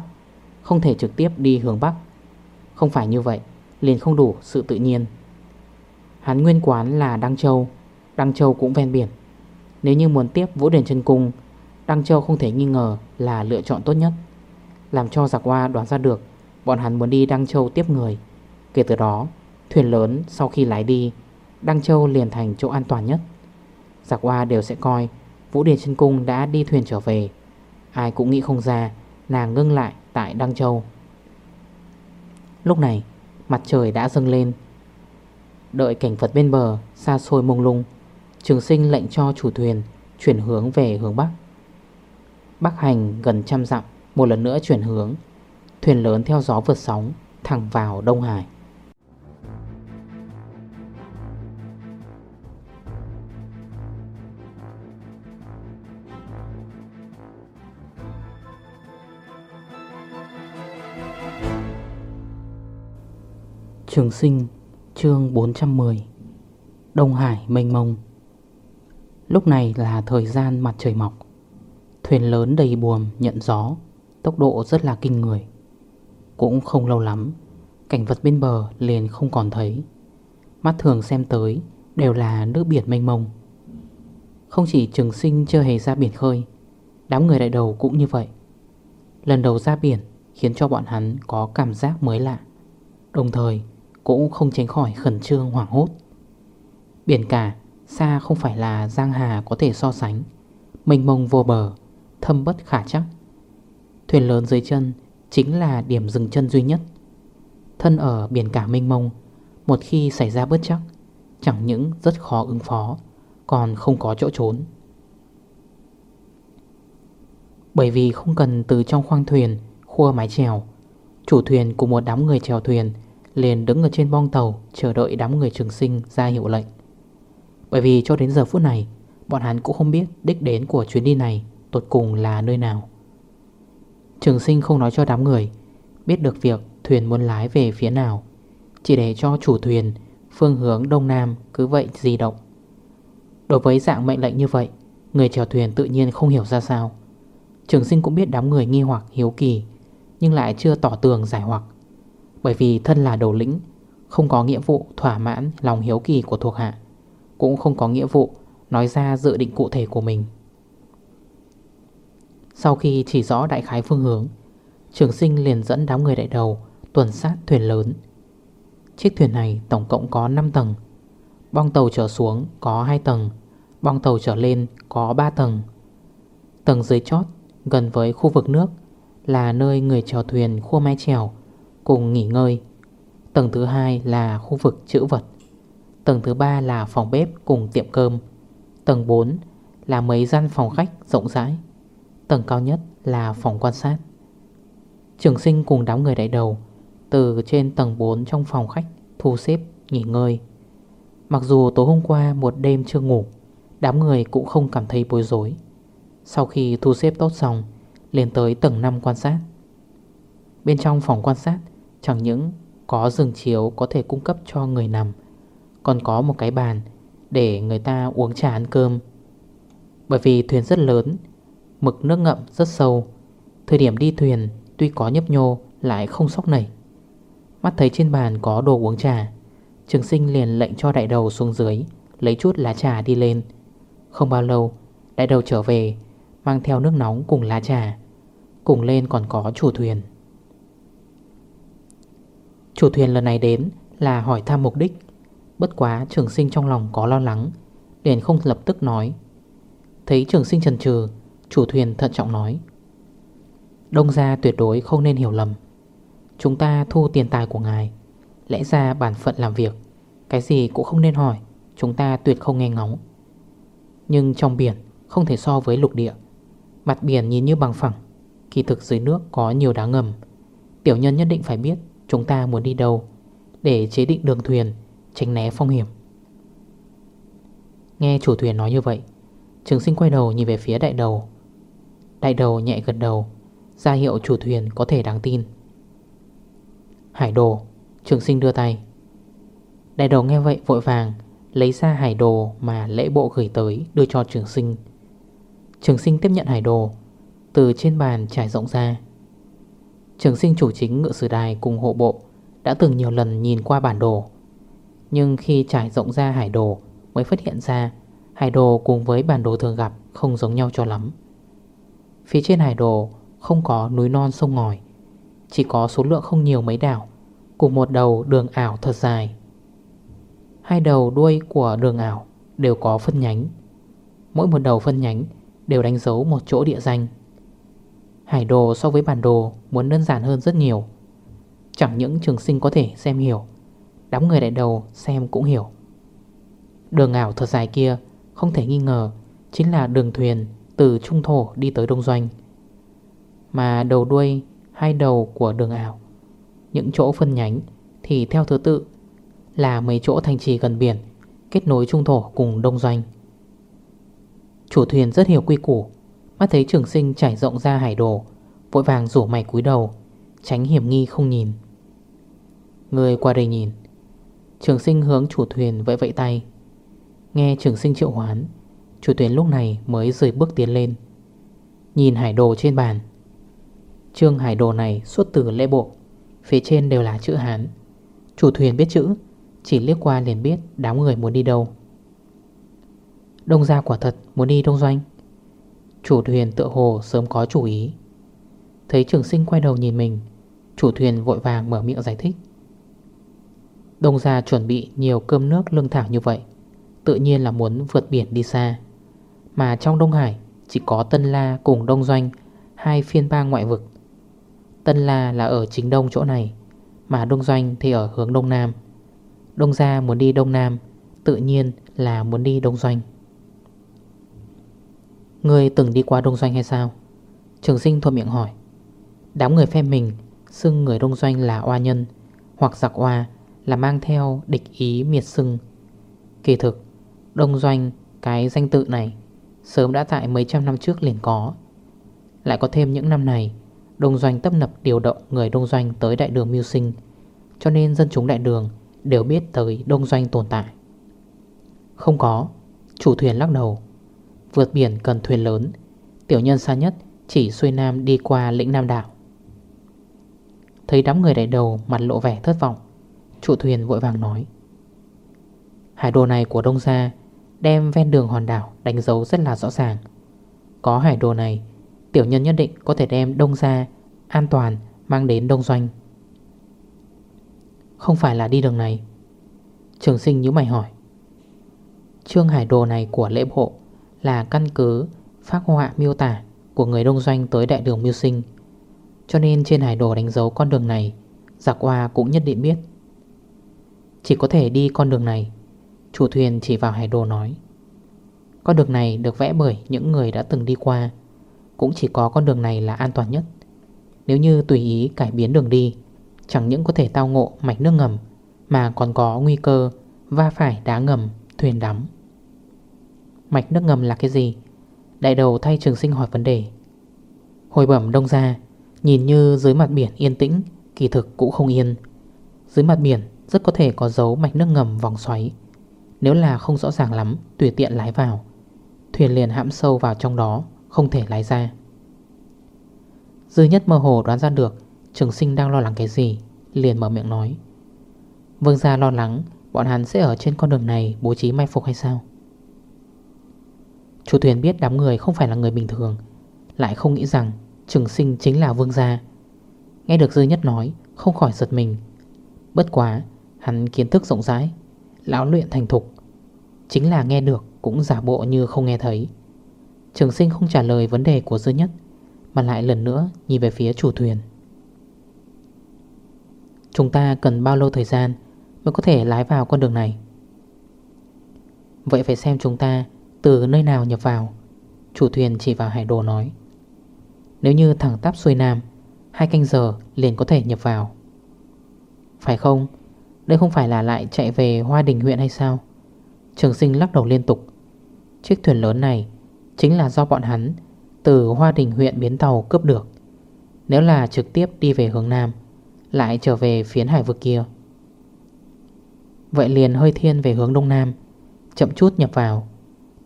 Không thể trực tiếp đi hướng Bắc. Không phải như vậy, liền không đủ sự tự nhiên. Hắn nguyên quán là Đăng Châu. Đăng Châu cũng ven biển. Nếu như muốn tiếp Vũ đền chân Cung, Đăng Châu không thể nghi ngờ là lựa chọn tốt nhất. Làm cho giặc hoa đoán ra được, Bọn hắn muốn đi Đăng Châu tiếp người. Kể từ đó, Thuyền lớn sau khi lái đi, Đăng Châu liền thành chỗ an toàn nhất. Giặc hoa đều sẽ coi Vũ Điền chân Cung đã đi thuyền trở về Ai cũng nghĩ không ra, Nàng ngưng lại tại Đăng Châu. Lúc này, Mặt trời đã dâng lên. Đợi cảnh vật bên bờ Xa xôi mông lung, Trường sinh lệnh cho chủ thuyền Chuyển hướng về hướng Bắc. Bắc hành gần trăm dặm, Một lần nữa chuyển hướng. Thuyền lớn theo gió vượt sóng, Thẳng vào Đông Hải. Trường sinh, chương 410 Đông Hải mênh mông. Lúc này là thời gian mặt trời mọc. Thuyền lớn đầy buồm, nhận gió, Tốc độ rất là kinh người. Cũng không lâu lắm, Cảnh vật bên bờ liền không còn thấy. Mắt thường xem tới Đều là nước biển mênh mông. Không chỉ trường sinh chưa hề ra biển khơi, Đám người đại đầu cũng như vậy. Lần đầu ra biển Khiến cho bọn hắn có cảm giác mới lạ. Đồng thời cũng không tránh khỏi khẩn trương hoảng hốt. Biển cả Xa không phải là Giang Hà có thể so sánh. Mênh mông vô bờ, Thâm bất khả chắc. Thuyền lớn dưới chân Chính là điểm dừng chân duy nhất. Thân ở biển cả mênh mông, Một khi xảy ra bất chắc, Chẳng những rất khó ứng phó, Còn không có chỗ trốn. Bởi vì không cần từ trong khoang thuyền, Khua mái chèo, Chủ thuyền cùng một đám người chèo thuyền Liền đứng ở trên bong tàu, Chờ đợi đám người trường sinh ra hiệu lệnh. Bởi vì cho đến giờ phút này, Bọn hắn cũng không biết đích đến của chuyến đi này Tột cùng là nơi nào. Trường sinh không nói cho đám người, Biết được việc thuyền muốn lái về phía nào, Chỉ để cho chủ thuyền Phương hướng đông nam cứ vậy di động. Đối với dạng mệnh lệnh như vậy, Người chèo thuyền tự nhiên không hiểu ra sao. Trường sinh cũng biết đám người nghi hoặc hiếu kỳ, Nhưng lại chưa tỏ tường giải hoặc bởi vì thân là đầu lĩnh, Không có nghĩa vụ thỏa mãn lòng hiếu kỳ của thuộc hạ, Cũng không có nghĩa vụ nói ra dự định cụ thể của mình. Sau khi chỉ rõ đại khái phương hướng, Trường sinh liền dẫn đám người đại đầu tuần sát thuyền lớn. Chiếc thuyền này tổng cộng có 5 tầng. Bong tàu trở xuống có 2 tầng, Bong tàu trở lên có 3 tầng. Tầng dưới chót, gần với khu vực nước, Là nơi người chèo thuyền khua mai chèo cùng nghỉ ngơi. Tầng thứ hai là khu vực chữ vật. Tầng thứ ba là phòng bếp cùng tiệm cơm. Tầng 4 là mấy gian phòng khách rộng rãi. Tầng cao nhất là phòng quan sát. Trường sinh cùng đám người đại đầu Từ trên tầng 4 trong phòng khách Thu xếp nghỉ ngơi. Mặc dù tối hôm qua một đêm chưa ngủ, Đám người cũng không cảm thấy bối rối. Sau khi thu xếp tốt xong, lên tới tầng 5 quan sát. Bên trong phòng quan sát Chẳng những có giường chiếu có thể cung cấp cho người nằm, Còn có một cái bàn để người ta uống trà ăn cơm. Bởi vì thuyền rất lớn, Mực nước ngậm rất sâu, Thời điểm đi thuyền tuy có nhấp nhô lại không sóc nảy. Mắt thấy trên bàn có đồ uống trà, Trường sinh liền lệnh cho đại đầu xuống dưới Lấy chút lá trà đi lên. Không bao lâu, Đại đầu trở về, Mang theo nước nóng cùng lá trà, Cùng lên còn có chủ thuyền. Chủ thuyền lần này đến là hỏi thăm mục đích. Bất quá trường sinh trong lòng có lo lắng, Liền không lập tức nói. Thấy trường sinh trần trừ Chủ thuyền thận trọng nói. Đông gia tuyệt đối không nên hiểu lầm. Chúng ta thu tiền tài của ngài, Lẽ ra bản phận làm việc, Cái gì cũng không nên hỏi, Chúng ta tuyệt không nghe ngóng. Nhưng trong biển không thể so với lục địa, Mặt biển nhìn như bằng phẳng, Kỳ thực dưới nước có nhiều đá ngầm. Tiểu nhân nhất định phải biết Chúng ta muốn đi đâu Để chế định đường thuyền, Tránh né phong hiểm? Nghe chủ thuyền nói như vậy, Trường sinh quay đầu nhìn về phía đại đầu. Đại đầu nhẹ gật đầu, ra hiệu chủ thuyền có thể đáng tin. Hải đồ, Trường sinh đưa tay. Đại đầu nghe vậy vội vàng, Lấy ra hải đồ mà lễ bộ gửi tới Đưa cho trường sinh. Trường sinh tiếp nhận hải đồ, Từ trên bàn trải rộng ra. Trường sinh chủ chính ngựa sử đài cùng hộ bộ Đã từng nhiều lần nhìn qua bản đồ. Nhưng khi trải rộng ra hải đồ Mới phát hiện ra Hải đồ cùng với bản đồ thường gặp Không giống nhau cho lắm. Phía trên hải đồ không có núi non sông ngòi, Chỉ có số lượng không nhiều mấy đảo Cùng một đầu đường ảo thật dài. Hai đầu đuôi của đường ảo đều có phân nhánh. Mỗi một đầu phân nhánh đều đánh dấu một chỗ địa danh. Hải đồ so với bản đồ muốn đơn giản hơn rất nhiều. Chẳng những trường sinh có thể xem hiểu, Đám người đại đầu xem cũng hiểu. Đường ảo thật dài kia không thể nghi ngờ Chính là đường thuyền từ Trung Thổ đi tới Đông Doanh. Mà đầu đuôi, hai đầu của đường ảo, Những chỗ phân nhánh thì theo thứ tự Là mấy chỗ thành trì gần biển Kết nối Trung Thổ cùng Đông Doanh. Chủ thuyền rất hiểu quy củ Mắt thấy trường sinh trải rộng ra hải đồ, Vội vàng rủ mày cúi đầu, Tránh hiểm nghi không nhìn. Người qua đây nhìn. Trường sinh hướng chủ thuyền vẫy vẫy tay. Nghe trường sinh triệu hoán, Chủ thuyền lúc này mới rời bước tiến lên. Nhìn hải đồ trên bàn. Trương hải đồ này xuất từ lễ bộ, Phía trên đều là chữ Hán. Chủ thuyền biết chữ, Chỉ liếc qua liền biết đám người muốn đi đâu. Đông gia quả thật muốn đi đông doanh. Chủ thuyền tựa hồ sớm có chủ ý. Thấy trường sinh quay đầu nhìn mình, Chủ thuyền vội vàng mở miệng giải thích. Đông gia chuẩn bị nhiều cơm nước lương thảo như vậy, Tự nhiên là muốn vượt biển đi xa. Mà trong Đông Hải, Chỉ có Tân La cùng Đông Doanh, Hai phiên bang ngoại vực. Tân La là ở chính đông chỗ này, Mà Đông Doanh thì ở hướng Đông Nam. Đông gia muốn đi Đông Nam, Tự nhiên là muốn đi Đông Doanh. Người từng đi qua Đông Doanh hay sao? Trường sinh thuộc miệng hỏi. Đám người phe mình Xưng người Đông Doanh là oa nhân, Hoặc giặc oa là mang theo địch ý miệt xưng. Kỳ thực, Đông Doanh, cái danh tự này, Sớm đã tại mấy trăm năm trước liền có. Lại có thêm những năm này, Đông Doanh tấp nập điều động người Đông Doanh tới đại đường mưu sinh, Cho nên dân chúng đại đường đều biết tới Đông Doanh tồn tại. Không có, Chủ thuyền lắc đầu. Vượt biển cần thuyền lớn. Tiểu nhân xa nhất chỉ xuôi nam đi qua lĩnh Nam Đảo. Thấy đám người đại đầu mặt lộ vẻ thất vọng, Chủ thuyền vội vàng nói, Hải đồ này của Đông Gia Đem ven đường hòn đảo đánh dấu rất là rõ ràng. Có hải đồ này, Tiểu nhân nhất định có thể đem Đông Gia An toàn mang đến Đông Doanh. Không phải là đi đường này? Trường sinh như mày hỏi. Trương hải đồ này của lễ bộ là căn cứ phác họa miêu tả Của người Đông Doanh tới đại đường miêu sinh. Cho nên trên hải đồ đánh dấu con đường này Giặc hoa cũng nhất định biết. Chỉ có thể đi con đường này Chủ thuyền chỉ vào hải đồ nói. Con đường này được vẽ bởi những người đã từng đi qua Cũng chỉ có con đường này là an toàn nhất. Nếu như tùy ý cải biến đường đi Chẳng những có thể tao ngộ mạch nước ngầm Mà còn có nguy cơ va phải đá ngầm, thuyền đắm. Mạch nước ngầm là cái gì? Đại đầu thay trường sinh hỏi vấn đề. Hồi bẩm đông ra Nhìn như dưới mặt biển yên tĩnh, Kỳ thực cũng không yên. Dưới mặt biển rất có thể có dấu mạch nước ngầm vòng xoáy. Nếu là không rõ ràng lắm, Tùy tiện lái vào. Thuyền liền hãm sâu vào trong đó, Không thể lái ra. Dư nhất mơ hồ đoán ra được Trường sinh đang lo lắng cái gì, Liền mở miệng nói. Vương gia lo lắng, Bọn hắn sẽ ở trên con đường này bố trí mai phục hay sao? Chủ thuyền biết đám người không phải là người bình thường, Lại không nghĩ rằng Trường sinh chính là vương gia. Nghe được dư nhất nói, Không khỏi giật mình. Bất quá, Hắn kiến thức rộng rãi, Lão luyện thành thục, Chính là nghe được cũng giả bộ như không nghe thấy. Trường sinh không trả lời vấn đề của dư nhất, Mà lại lần nữa nhìn về phía chủ thuyền Chúng ta cần bao lâu thời gian Mới có thể lái vào con đường này? Vậy phải xem chúng ta từ nơi nào nhập vào? Chủ thuyền chỉ vào hải đồ nói. Nếu như thẳng tắp xuôi nam, Hai canh giờ liền có thể nhập vào. Phải không? Đây không phải là lại chạy về Hoa Đình huyện hay sao? Trường sinh lắc đầu liên tục. Chiếc thuyền lớn này Chính là do bọn hắn Từ Hoa Đình huyện biến tàu cướp được. Nếu là trực tiếp đi về hướng Nam, Lại trở về phiến hải vực kia. Vậy liền hơi thiên về hướng đông nam, Chậm chút nhập vào.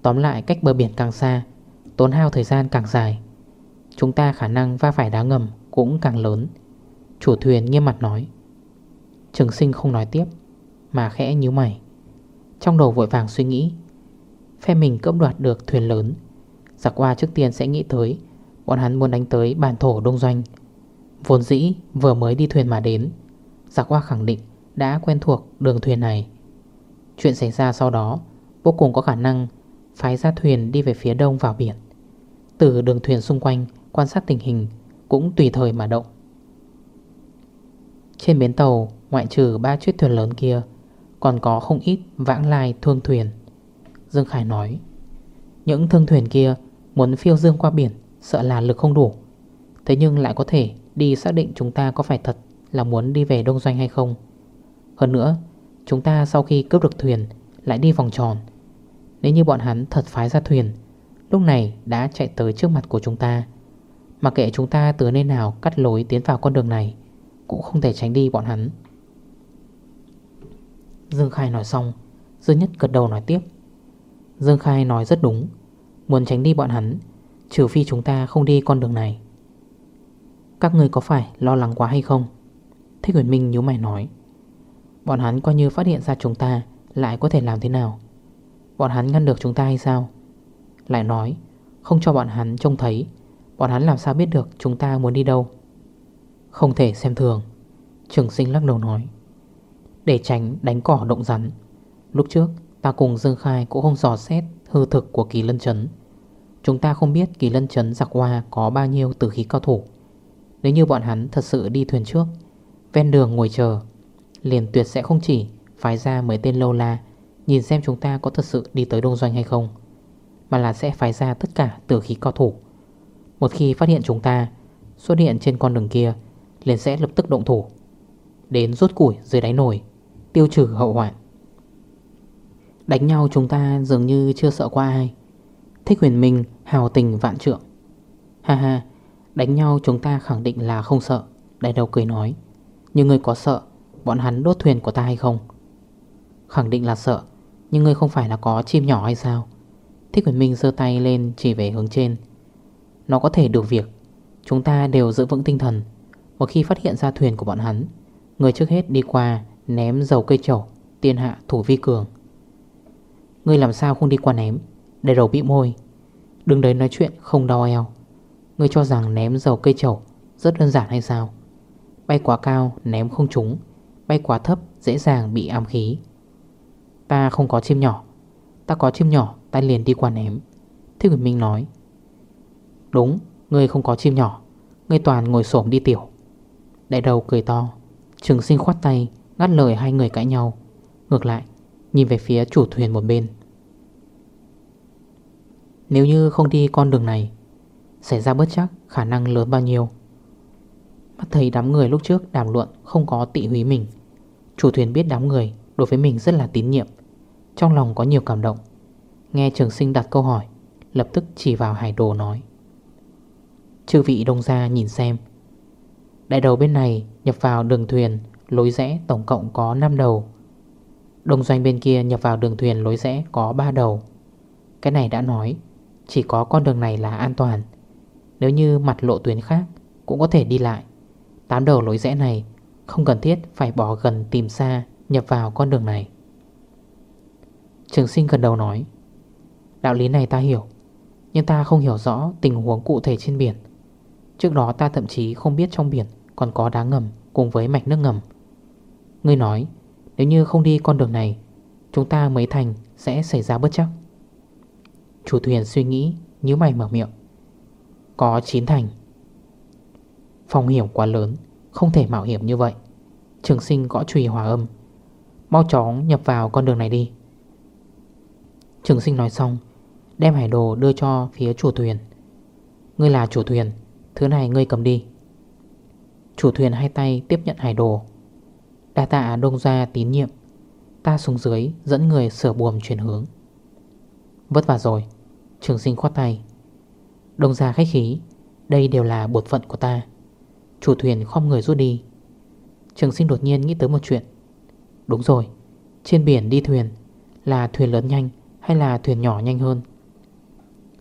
Tóm lại cách bờ biển càng xa, Tốn hao thời gian càng dài. Chúng ta khả năng va phải đá ngầm cũng càng lớn. Chủ thuyền nghiêm mặt nói. Trường sinh không nói tiếp, Mà khẽ nhíu mày. Trong đầu vội vàng suy nghĩ, Phe mình cưỡng đoạt được thuyền lớn. Giặc qua trước tiên sẽ nghĩ tới, Bọn hắn muốn đánh tới bản thổ đông doanh. Vốn dĩ vừa mới đi thuyền mà đến, Giặc qua khẳng định đã quen thuộc đường thuyền này. Chuyện xảy ra sau đó Vô cùng có khả năng Phái ra thuyền đi về phía đông vào biển. Từ đường thuyền xung quanh, Quan sát tình hình Cũng tùy thời mà động. Trên bến tàu, Ngoại trừ ba chiếc thuyền lớn kia, Còn có không ít vãng lai thương thuyền. Dương Khải nói, Những thương thuyền kia Muốn phiêu dương qua biển Sợ là lực không đủ. Thế nhưng lại có thể đi xác định chúng ta có phải thật Là muốn đi về Đông Doanh hay không. Hơn nữa, Chúng ta sau khi cướp được thuyền Lại đi vòng tròn nếu như bọn hắn thật phái ra thuyền, Lúc này đã chạy tới trước mặt của chúng ta. Mà kệ chúng ta từ nơi nào cắt lối tiến vào con đường này, Cũng không thể tránh đi bọn hắn. Dương Khai nói xong Dương Nhất gật đầu nói tiếp. Dương Khai nói rất đúng, Muốn tránh đi bọn hắn, Trừ phi chúng ta không đi con đường này. Các người có phải lo lắng quá hay không? Thích Huyền Minh nhớ mày nói. Bọn hắn coi như phát hiện ra chúng ta Lại có thể làm thế nào? Bọn hắn ngăn được chúng ta hay sao? Lại nói, Không cho bọn hắn trông thấy, Bọn hắn làm sao biết được chúng ta muốn đi đâu? Không thể xem thường. Trường sinh lắc đầu nói, Để tránh đánh cỏ động rắn. Lúc trước, ta cùng Dương Khai cũng không dò xét hư thực của kỳ lân chấn. Chúng ta không biết kỳ lân chấn giặc hoa có bao nhiêu tử khí cao thủ. Nếu như bọn hắn thật sự đi thuyền trước, Ven đường ngồi chờ, Liền tuyệt sẽ không chỉ phái ra mấy tên lâu la Nhìn xem chúng ta có thật sự đi tới đông doanh hay không. Mà là sẽ phái ra tất cả tử khí cao thủ. Một khi phát hiện chúng ta, Xuất hiện trên con đường kia, Liền sẽ lập tức động thủ. Đến rút củi dưới đáy nồi, Tiêu trừ hậu hoạn. Đánh nhau chúng ta dường như chưa sợ qua ai. Thích huyền minh, hào tình vạn trượng. Ha ha, Đánh nhau chúng ta khẳng định là không sợ, Đại đầu cười nói. Nhưng người có sợ, Bọn hắn đốt thuyền của ta hay không? Khẳng định là sợ. Nhưng ngươi không phải là có chim nhỏ hay sao? Thích Quyền minh dơ tay lên chỉ về hướng trên. Nó có thể được việc. Chúng ta đều giữ vững tinh thần. Một khi phát hiện ra thuyền của bọn hắn, Người trước hết đi qua Ném dầu cây trầu Tiên hạ thủ vi cường. Ngươi làm sao không đi qua ném? Để đầu bị môi. Đừng đấy nói chuyện không đau eo. Ngươi cho rằng ném dầu cây trầu Rất đơn giản hay sao? Bay quá cao ném không trúng. Bay quá thấp dễ dàng bị ám khí. Ta không có chim nhỏ. Ta có chim nhỏ, ta liền đi qua ném. Thích Quỳnh Minh nói, Đúng, Ngươi không có chim nhỏ. Ngươi toàn ngồi xổm đi tiểu. Đại đầu cười to. Trường sinh khoát tay, Ngắt lời hai người cãi nhau. Ngược lại, Nhìn về phía chủ thuyền một bên. Nếu như không đi con đường này, Xảy ra bất chắc, khả năng lớn bao nhiêu? Mắt thấy đám người lúc trước đàm luận Không có tị húy mình, Chủ thuyền biết đám người đối với mình rất là tín nhiệm. Trong lòng có nhiều cảm động. Nghe trường sinh đặt câu hỏi, Lập tức chỉ vào hải đồ nói. Chư vị đông ra nhìn xem. Đại đầu bên này nhập vào đường thuyền, Lối rẽ tổng cộng có 5 đầu. Đông doanh bên kia nhập vào đường thuyền lối rẽ có 3 đầu. Cái này đã nói, Chỉ có con đường này là an toàn. Nếu như mặt lộ tuyến khác, Cũng có thể đi lại. Tám đầu lối rẽ này Không cần thiết phải bỏ gần tìm xa Nhập vào con đường này. Trường sinh gần đầu nói, Đạo lý này ta hiểu, Nhưng ta không hiểu rõ tình huống cụ thể trên biển. Trước đó ta thậm chí không biết trong biển Còn có đá ngầm cùng với mạch nước ngầm. Ngươi nói, Nếu như không đi con đường này, Chúng ta mấy thành sẽ xảy ra bất chắc. Chủ thuyền suy nghĩ như mày mở miệng, Có 9 thành. Phòng hiểm quá lớn, Không thể mạo hiểm như vậy. Trường sinh gõ trùy hòa âm, Mau chóng nhập vào con đường này đi. Trường sinh nói xong, Đem hải đồ đưa cho phía chủ thuyền. Ngươi là chủ thuyền, Thứ này ngươi cầm đi. Chủ thuyền hai tay tiếp nhận hải đồ. Đa tạ đông ra tín nhiệm. Ta xuống dưới, dẫn người sửa buồm chuyển hướng. Vất vả rồi, Trường sinh khoát tay. Đông ra khách khí, Đây đều là bột phận của ta. Chủ thuyền không người rút đi. Trường sinh đột nhiên nghĩ tới một chuyện. Đúng rồi, Trên biển đi thuyền Là thuyền lớn nhanh hay là thuyền nhỏ nhanh hơn?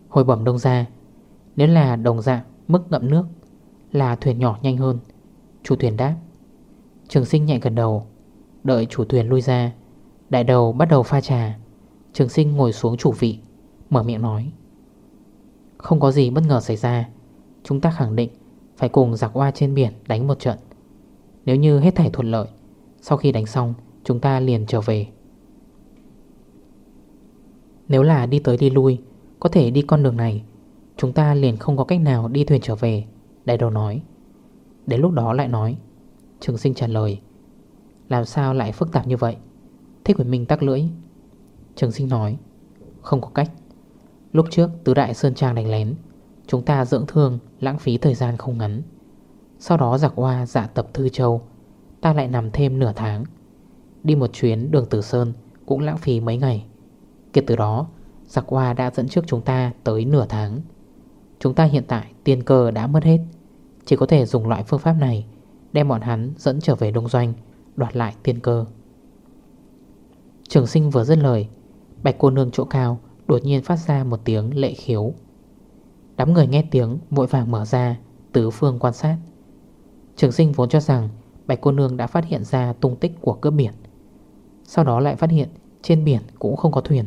Hồi bẩm đông ra Nếu là đồng dạng mức ngậm nước Là thuyền nhỏ nhanh hơn, Chủ thuyền đáp. Trường sinh nhẹ gần đầu, Đợi chủ thuyền lui ra, Đại đầu bắt đầu pha trà. Trường sinh ngồi xuống chủ vị, Mở miệng nói. Không có gì bất ngờ xảy ra, Chúng ta khẳng định Phải cùng giặc oa trên biển đánh một trận. Nếu như hết thảy thuận lợi, Sau khi đánh xong, Chúng ta liền trở về. Nếu là đi tới đi lui, Có thể đi con đường này. Chúng ta liền không có cách nào đi thuyền trở về, Đại đầu nói. Đến lúc đó lại nói. Trường sinh trả lời. Làm sao lại phức tạp như vậy? Thích Quyền Minh tắc lưỡi. Trường sinh nói. Không có cách. Lúc trước tứ đại Sơn Trang đánh lén, Chúng ta dưỡng thương, lãng phí thời gian không ngắn. Sau đó giặc hoa dạ tập Thư Châu, Ta lại nằm thêm nửa tháng. Đi một chuyến đường Tử Sơn Cũng lãng phí mấy ngày. Kể từ đó Giặc hoa đã dẫn trước chúng ta tới nửa tháng. Chúng ta hiện tại tiền cơ đã mất hết. Chỉ có thể dùng loại phương pháp này Đem bọn hắn dẫn trở về đông doanh, Đoạt lại tiền cơ. Trường sinh vừa dứt lời, Bạch cô nương chỗ cao Đột nhiên phát ra một tiếng lệ khiếu. Đám người nghe tiếng vội vàng mở ra, Tứ phương quan sát. Trường sinh vốn cho rằng Bạch cô nương đã phát hiện ra tung tích của cướp biển. Sau đó lại phát hiện Trên biển cũng không có thuyền.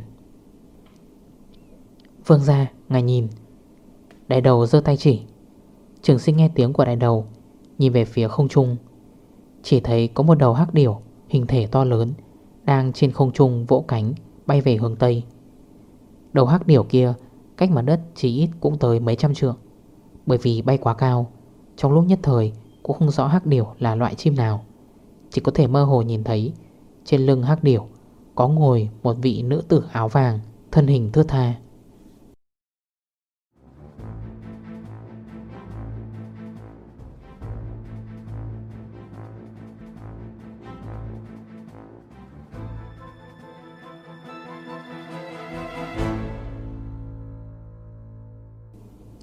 Phương ra, Ngài nhìn. Đại đầu dơ tay chỉ. Trường sinh nghe tiếng của đại đầu, Nhìn về phía không trung. Chỉ thấy có một đầu hắc điểu, Hình thể to lớn, Đang trên không trung vỗ cánh, Bay về hướng Tây. Đầu hắc điểu kia, Cách mặt đất chỉ ít cũng tới mấy trăm trượng. Bởi vì bay quá cao, Trong lúc nhất thời cũng không rõ hắc điểu là loại chim nào. Chỉ có thể mơ hồ nhìn thấy, Trên lưng hắc điểu Có ngồi một vị nữ tử áo vàng, Thân hình thưa tha.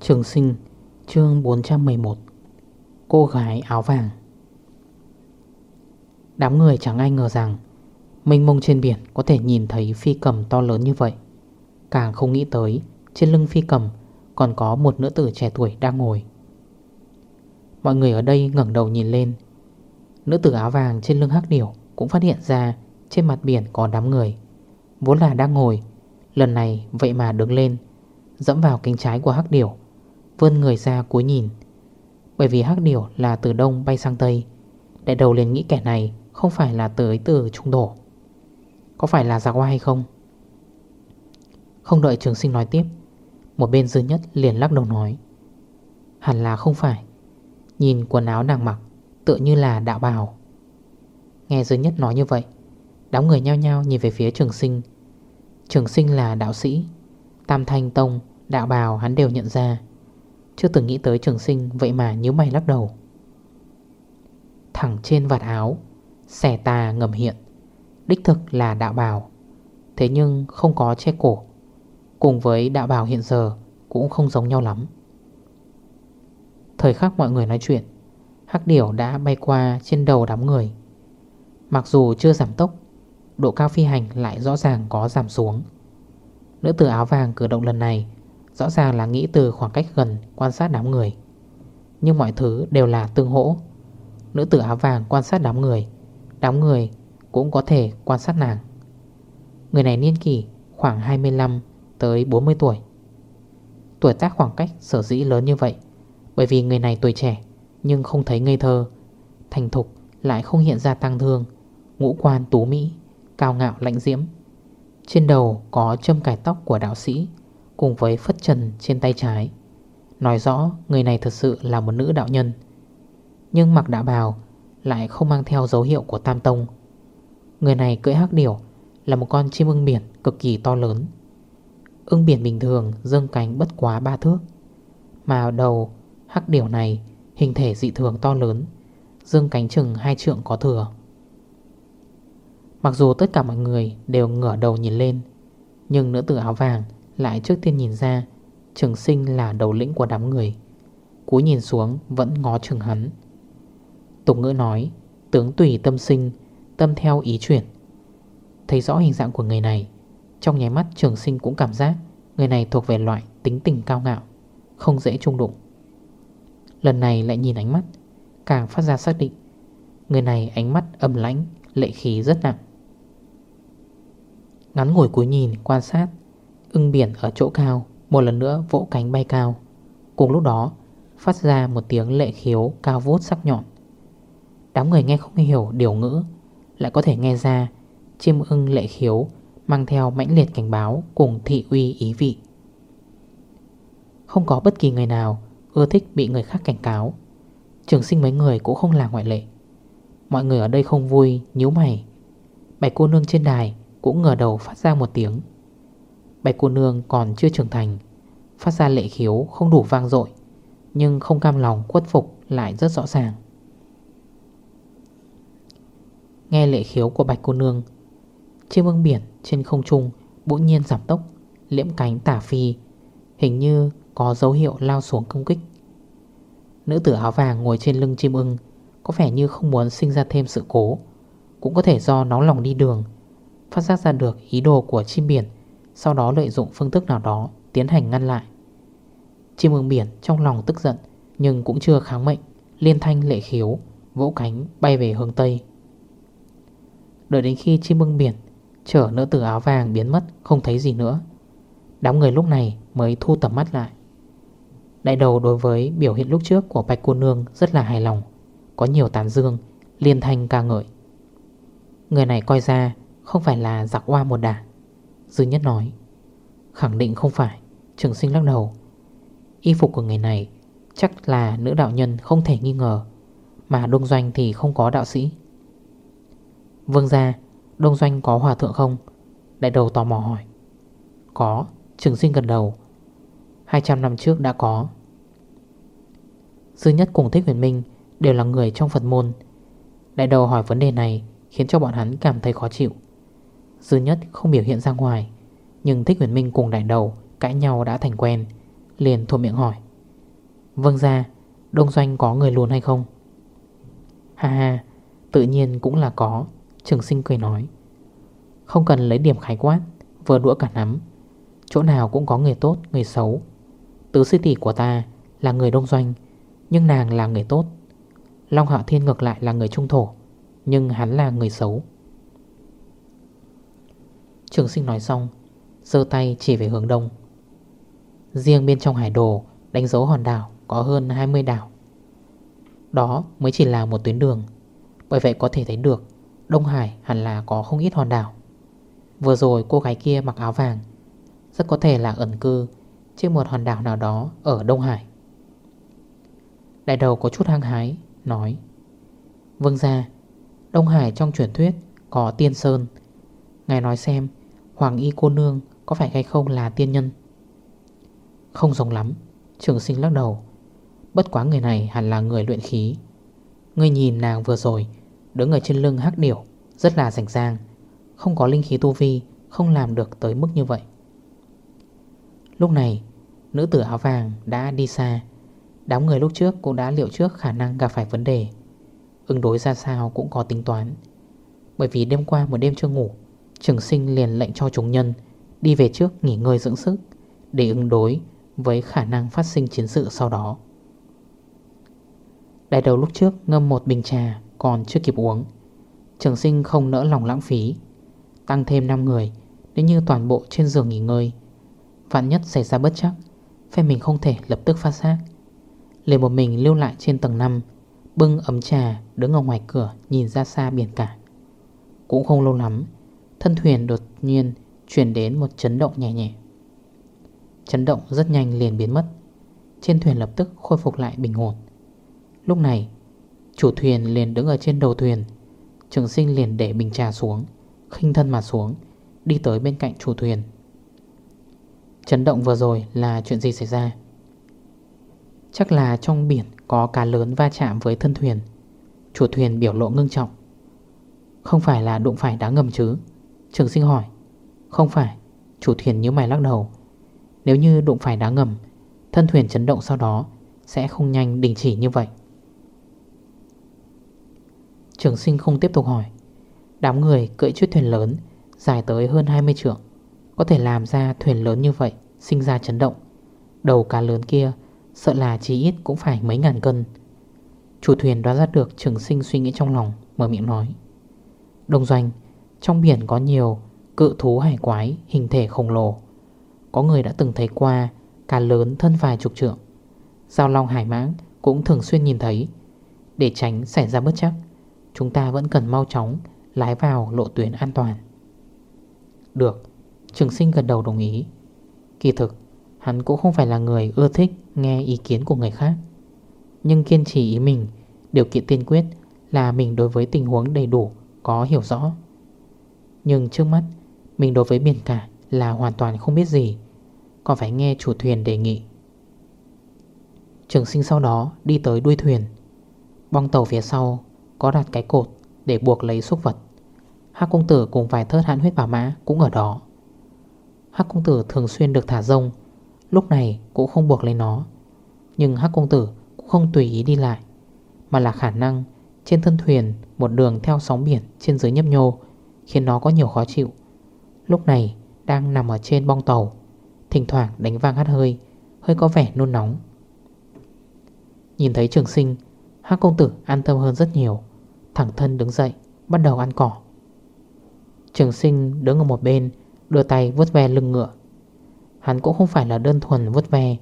Trường sinh, chương 411 Cô gái áo vàng. Đám người chẳng ai ngờ rằng Mênh mông trên biển có thể nhìn thấy phi cầm to lớn như vậy. Càng không nghĩ tới, Trên lưng phi cầm Còn có một nữ tử trẻ tuổi đang ngồi. Mọi người ở đây ngẩn đầu nhìn lên. Nữ tử áo vàng trên lưng hắc điểu Cũng phát hiện ra Trên mặt biển có đám người, Vốn là đang ngồi. Lần này vậy mà đứng lên, Dẫm vào cánh trái của hắc điểu Vươn người ra cuối nhìn. Bởi vì hắc điểu là từ đông bay sang tây, Đại đầu liền nghĩ kẻ này Không phải là tới từ trung đổ. Có phải là giặc hoa hay không? Không đợi trường sinh nói tiếp, Một bên dư nhất liền lắc đầu nói, Hẳn là không phải. Nhìn quần áo nàng mặc, Tựa như là đạo bào. Nghe dư nhất nói như vậy, Đám người nhao nhao nhìn về phía trường sinh. Trường sinh là đạo sĩ, Tam thanh tông, Đạo bào hắn đều nhận ra chưa từng nghĩ tới trường sinh, Vậy mà nhớ mày lắc đầu. Thẳng trên vạt áo, Xẻ tà ngầm hiện. Đích thực là đạo bào. Thế nhưng không có che cổ. Cùng với đạo bào hiện giờ Cũng không giống nhau lắm. Thời khắc mọi người nói chuyện, Hắc điểu đã bay qua trên đầu đám người. Mặc dù chưa giảm tốc, Độ cao phi hành lại rõ ràng có giảm xuống. Nữ tử áo vàng cử động lần này Rõ ràng là nghĩ từ khoảng cách gần, quan sát đám người. Nhưng mọi thứ đều là tương hỗ. Nữ tử áo vàng quan sát đám người. Đám người cũng có thể quan sát nàng. Người này niên kỷ khoảng 25 tới 40 tuổi. Tuổi tác khoảng cách sở dĩ lớn như vậy, Bởi vì người này tuổi trẻ Nhưng không thấy ngây thơ, Thành thục lại không hiện ra tăng thương, Ngũ quan tú mỹ, Cao ngạo lạnh diễm. Trên đầu có châm cải tóc của đạo sĩ. Cùng với phất trần trên tay trái. Nói rõ người này thật sự là một nữ đạo nhân. Nhưng mặc đạo bào Lại không mang theo dấu hiệu của Tam Tông. Người này cưỡi hắc điểu Là một con chim ưng biển cực kỳ to lớn. Ưng biển bình thường dâng cánh bất quá ba thước. Mà đầu hắc điểu này Hình thể dị thường to lớn Dương cánh chừng hai trượng có thừa. Mặc dù tất cả mọi người đều ngửa đầu nhìn lên, Nhưng nữ tử áo vàng lại trước tiên nhìn ra, Trường sinh là đầu lĩnh của đám người. Cúi nhìn xuống, vẫn ngó chừng hắn. Tục ngữ nói, Tướng tùy tâm sinh, Tâm theo ý chuyển. Thấy rõ hình dạng của người này, Trong nháy mắt trường sinh cũng cảm giác Người này thuộc về loại tính tình cao ngạo, Không dễ trung đụng. Lần này lại nhìn ánh mắt, Càng phát ra xác định Người này ánh mắt âm lãnh, Lệ khí rất nặng. Ngắn ngồi cuối nhìn quan sát Ưng biển ở chỗ cao, Một lần nữa vỗ cánh bay cao. Cùng lúc đó, phát ra một tiếng lệ khiếu cao vút sắc nhọn. Đám người nghe không hiểu điều ngữ, Lại có thể nghe ra Chim ưng lệ khiếu Mang theo mãnh liệt cảnh báo Cùng thị uy ý vị. Không có bất kỳ người nào Ưa thích bị người khác cảnh cáo. Trường sinh mấy người cũng không là ngoại lệ. Mọi người ở đây không vui, nhíu mày. Bạch cô nương trên đài Cũng ngờ đầu phát ra một tiếng. Bạch cô nương còn chưa trưởng thành, Phát ra lệ khiếu không đủ vang dội, Nhưng không cam lòng khuất phục lại rất rõ ràng. Nghe lệ khiếu của bạch cô nương, trên ưng biển trên không trung Bỗng nhiên giảm tốc, Liễm cánh tả phi, Hình như có dấu hiệu lao xuống công kích. Nữ tử áo vàng ngồi trên lưng chim ưng, Có vẻ như không muốn sinh ra thêm sự cố, Cũng có thể do nóng lòng đi đường, Phát giác ra được ý đồ của chim biển. Sau đó lợi dụng phương thức nào đó Tiến hành ngăn lại. Chim ưng biển trong lòng tức giận, Nhưng cũng chưa kháng mệnh, Liên thanh lệ khiếu, Vỗ cánh bay về hướng Tây. Đợi đến khi chim ưng biển Chở nữ tử áo vàng biến mất, Không thấy gì nữa, Đám người lúc này mới thu tầm mắt lại. Đại đầu đối với biểu hiện lúc trước của Bạch Cô Nương rất là hài lòng, Có nhiều tán dương, Liên thanh ca ngợi. Người này coi ra không phải là giặc hoa một đả Dư nhất nói. Khẳng định không phải, Trường sinh lắc đầu. Y phục của người này chắc là nữ đạo nhân không thể nghi ngờ, Mà đông doanh thì không có đạo sĩ. Vương ra Đông doanh có hòa thượng không? Đại đầu tò mò hỏi. Có, Trường sinh gần đầu. 200 năm trước đã có. Dư nhất cùng Thích Huyền Minh Đều là người trong Phật môn. Đại đầu hỏi vấn đề này Khiến cho bọn hắn cảm thấy khó chịu. Dư nhất không biểu hiện ra ngoài Nhưng Thích Huyền Minh cùng đại đầu Cãi nhau đã thành quen Liền thuộc miệng hỏi. Vâng ra Đông Doanh có người luôn hay không? Ha ha Tự nhiên cũng là có Trường sinh cười nói. Không cần lấy điểm khái quát Vừa đũa cả nắm. Chỗ nào cũng có người tốt, người xấu. Tứ sư tỷ của ta là người đông doanh Nhưng nàng là người tốt. Long Hạo Thiên ngược lại là người trung thổ Nhưng hắn là người xấu. Trường sinh nói xong Dơ tay chỉ về hướng đông. Riêng bên trong hải đồ, Đánh dấu hòn đảo có hơn 20 đảo. Đó mới chỉ là một tuyến đường. Bởi vậy có thể thấy được, Đông Hải hẳn là có không ít hòn đảo. Vừa rồi cô gái kia mặc áo vàng, Rất có thể là ẩn cư Trên một hòn đảo nào đó ở Đông Hải. Đại đầu có chút hăng hái, Nói Vâng ra Đông Hải trong truyền thuyết có tiên sơn Ngài nói xem, Hoàng y cô nương có phải hay không là tiên nhân? Không giống lắm, Trường sinh lắc đầu. Bất quá người này hẳn là người luyện khí. Người nhìn nàng vừa rồi, Đứng ở trên lưng hắc điểu, Rất là rảnh rang. Không có linh khí tu vi, Không làm được tới mức như vậy. Lúc này, Nữ tử áo vàng đã đi xa. Đám người lúc trước cũng đã liệu trước khả năng gặp phải vấn đề. Ứng đối ra sao cũng có tính toán. Bởi vì đêm qua một đêm chưa ngủ Trường sinh liền lệnh cho chúng nhân Đi về trước nghỉ ngơi dưỡng sức Để ứng đối với khả năng phát sinh chiến sự sau đó. Đại đầu lúc trước ngâm một bình trà Còn chưa kịp uống. Trường sinh không nỡ lòng lãng phí, Tăng thêm 5 người, Nếu như toàn bộ trên giường nghỉ ngơi, Vạn nhất xảy ra bất chắc, Phe mình không thể lập tức phát xác. Lê một mình lưu lại trên tầng 5 Bưng ấm trà đứng ở ngoài cửa Nhìn ra xa biển cả. Cũng không lâu lắm Thân thuyền đột nhiên chuyển đến một chấn động nhẹ nhẹ. Chấn động rất nhanh liền biến mất. Trên thuyền lập tức khôi phục lại bình ổn. Lúc này, Chủ thuyền liền đứng ở trên đầu thuyền. Trường sinh liền để bình trà xuống, khinh thân mà xuống, Đi tới bên cạnh chủ thuyền. Chấn động vừa rồi là chuyện gì xảy ra? Chắc là trong biển có cá lớn va chạm với thân thuyền. Chủ thuyền biểu lộ ngưng trọng. Không phải là đụng phải đá ngầm chứ? Trường sinh hỏi, Không phải, Chủ thuyền như mày lắc đầu. Nếu như đụng phải đá ngầm, Thân thuyền chấn động sau đó Sẽ không nhanh đình chỉ như vậy. Trường sinh không tiếp tục hỏi, Đám người cưỡi chiếc thuyền lớn Dài tới hơn 20 trượng, Có thể làm ra thuyền lớn như vậy Sinh ra chấn động. Đầu cá lớn kia Sợ là chỉ ít cũng phải mấy ngàn cân. Chủ thuyền đoán ra được trường sinh suy nghĩ trong lòng, Mở miệng nói Đông doanh trong biển có nhiều cự thú hải quái, Hình thể khổng lồ. Có người đã từng thấy qua Cá lớn thân vài chục trượng. Giao long hải mãng cũng thường xuyên nhìn thấy. Để tránh xảy ra bất chắc, Chúng ta vẫn cần mau chóng Lái vào lộ tuyến an toàn. Được, Trường sinh gần đầu đồng ý. Kỳ thực, Hắn cũng không phải là người ưa thích nghe ý kiến của người khác. Nhưng kiên trì ý mình, Điều kiện tiên quyết là mình đối với tình huống đầy đủ, Có hiểu rõ. Nhưng trước mắt, Mình đối với biển cả là hoàn toàn không biết gì. Còn phải nghe chủ thuyền đề nghị. Trường sinh sau đó đi tới đuôi thuyền. Bong tàu phía sau Có đặt cái cột để buộc lấy xúc vật. Hắc công tử cùng vài thớt hãn huyết bảo mã cũng ở đó. Hắc công tử thường xuyên được thả rông, Lúc này cũng không buộc lấy nó. Nhưng Hắc công tử cũng không tùy ý đi lại, Mà là khả năng trên thân thuyền Một đường theo sóng biển trên dưới nhấp nhô Khiến nó có nhiều khó chịu. Lúc này, đang nằm ở trên bong tàu, Thỉnh thoảng đánh vang hắt hơi Hơi có vẻ nôn nóng. Nhìn thấy trường sinh Hắc công tử an tâm hơn rất nhiều. Thẳng thân đứng dậy, Bắt đầu ăn cỏ. Trường sinh đứng ở một bên, Đưa tay vuốt ve lưng ngựa. Hắn cũng không phải là đơn thuần vuốt ve,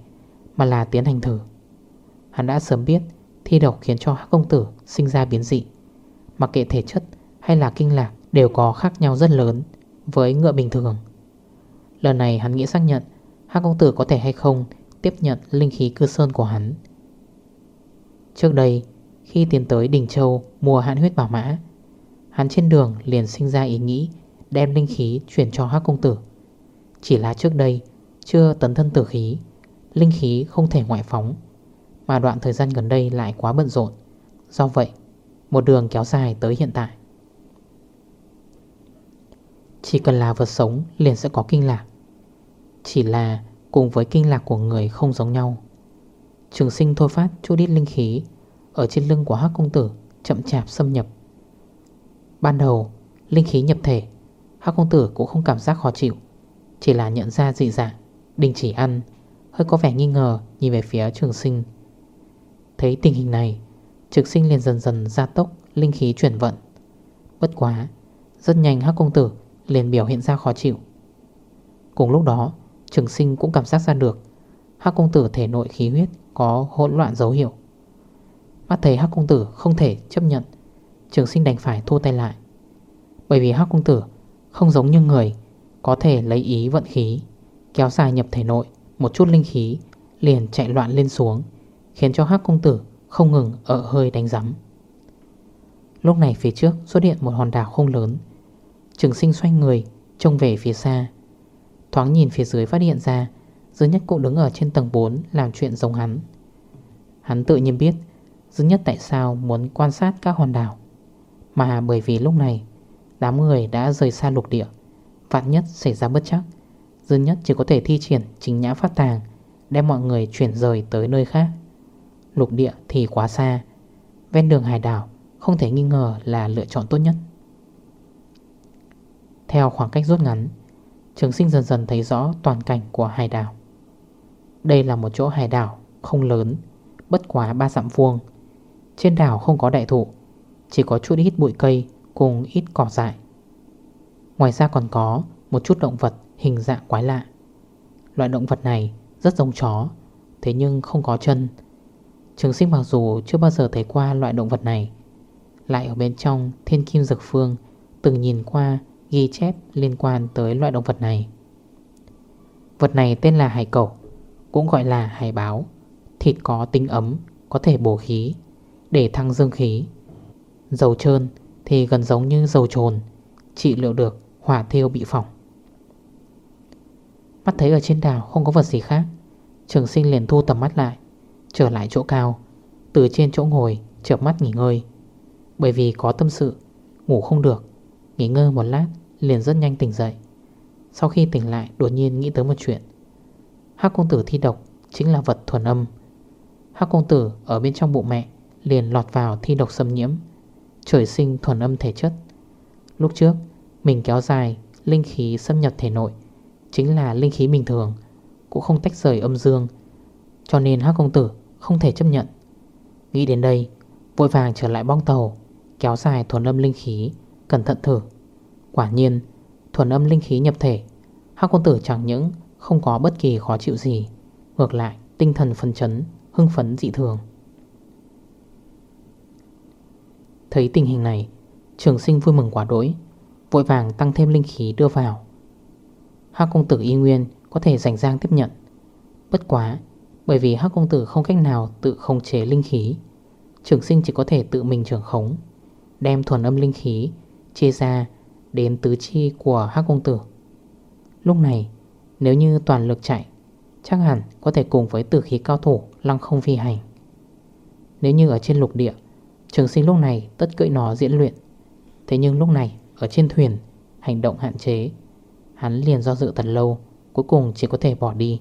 Mà là tiến hành thử. Hắn đã sớm biết Thi độc khiến cho hắc công tử sinh ra biến dị, Mặc kệ thể chất hay là kinh lạc. Đều có khác nhau rất lớn Với ngựa bình thường. Lần này hắn nghĩ xác nhận Hắc công tử có thể hay không Tiếp nhận linh khí cư sơn của hắn. Trước đây, Khi tiến tới đỉnh châu Mua hạn huyết bảo mã, Hắn trên đường liền sinh ra ý nghĩ Đem linh khí chuyển cho Hắc công tử. Chỉ là trước đây Chưa tấn thân tử khí, Linh khí không thể ngoại phóng, Mà đoạn thời gian gần đây lại quá bận rộn. Do vậy, Một đường kéo dài tới hiện tại. Chỉ cần là vật sống, liền sẽ có kinh lạc. Chỉ là cùng với kinh lạc của người không giống nhau. Trường sinh thôi phát chút ít linh khí Ở trên lưng của Hắc công tử, Chậm chạp xâm nhập. Ban đầu, linh khí nhập thể, Hắc công tử cũng không cảm giác khó chịu. Chỉ là nhận ra dị dạng, Đình chỉ ăn, Hơi có vẻ nghi ngờ nhìn về phía trường sinh. Thấy tình hình này, Trường sinh liền dần dần gia tốc Linh khí chuyển vận. Bất quá, Rất nhanh Hắc công tử liền biểu hiện ra khó chịu. Cùng lúc đó, Trường sinh cũng cảm giác ra được Hắc công tử thể nội khí huyết Có hỗn loạn dấu hiệu. Mắt thấy Hắc công tử không thể chấp nhận, Trường sinh đành phải thu tay lại. Bởi vì Hắc công tử không giống như người Có thể lấy ý vận khí, Kéo dài nhập thể nội Một chút linh khí, Liền chạy loạn lên xuống, Khiến cho Hắc công tử không ngừng ở hơi đánh rắm Lúc này phía trước xuất hiện một hòn đảo không lớn Trường sinh xoay người, Trông về phía xa. Thoáng nhìn phía dưới phát hiện ra Dương Nhất cũng đứng ở trên tầng 4 Làm chuyện giống hắn. Hắn tự nhiên biết Dương Nhất tại sao muốn quan sát các hòn đảo. Mà bởi vì lúc này, Đám người đã rời xa lục địa, Vạn nhất xảy ra bất chắc Dương Nhất chỉ có thể thi triển chính nhã phát tàng, Đem mọi người chuyển rời tới nơi khác. Lục địa thì quá xa, Ven đường hải đảo Không thể nghi ngờ là lựa chọn tốt nhất. Theo khoảng cách rút ngắn, Trường sinh dần dần thấy rõ toàn cảnh của hải đảo. Đây là một chỗ hải đảo không lớn, Bất quá ba dặm vuông. Trên đảo không có đại thụ, Chỉ có chút ít bụi cây cùng ít cỏ dại. Ngoài ra còn có một chút động vật hình dạng quái lạ. Loại động vật này rất giống chó, Thế nhưng không có chân. Trường sinh mặc dù chưa bao giờ thấy qua loại động vật này, Lại ở bên trong thiên kim dược phương, Từng nhìn qua ghi chép liên quan tới loại động vật này. Vật này tên là hải cẩu, Cũng gọi là hải báo. Thịt có tính ấm, Có thể bổ khí, Để thăng dương khí. Dầu trơn thì gần giống như dầu trồn, Trị liệu được hỏa thiêu bị phỏng. Mắt thấy ở trên đảo không có vật gì khác, Trường sinh liền thu tầm mắt lại, Trở lại chỗ cao, Từ trên chỗ ngồi chợp mắt nghỉ ngơi. Bởi vì có tâm sự, Ngủ không được, Nghỉ ngơi một lát liền rất nhanh tỉnh dậy. Sau khi tỉnh lại, đột nhiên nghĩ tới một chuyện. Hắc công tử thi độc Chính là vật thuần âm. Hắc công tử ở bên trong bụng mẹ Liền lọt vào thi độc xâm nhiễm, Trời sinh thuần âm thể chất. Lúc trước, mình kéo dài Linh khí xâm nhập thể nội, Chính là linh khí bình thường, Cũng không tách rời âm dương, Cho nên Hắc Công Tử không thể chấp nhận. Nghĩ đến đây, Vội vàng trở lại bong tàu, Kéo dài thuần âm linh khí, Cẩn thận thử. Quả nhiên, thuần âm linh khí nhập thể, Hắc quân Tử chẳng những không có bất kỳ khó chịu gì, Ngược lại tinh thần phấn chấn, Hưng phấn dị thường. Thấy tình hình này, Trường sinh vui mừng quả đối Vội vàng tăng thêm linh khí đưa vào. Hắc công tử y nguyên Có thể rảnh rang tiếp nhận. Bất quá, Bởi vì Hắc công tử không cách nào tự khống chế linh khí, Trường sinh chỉ có thể tự mình trưởng khống, Đem thuần âm linh khí Chia ra đến tứ chi của Hắc công tử. Lúc này, Nếu như toàn lực chạy, Chắc hẳn có thể cùng với tử khí cao thủ Lăng không phi hành. Nếu như ở trên lục địa, Trường sinh lúc này tất cưỡi nó diễn luyện. Thế nhưng lúc này, ở trên thuyền, Hành động hạn chế, Hắn liền do dự thật lâu, Cuối cùng chỉ có thể bỏ đi.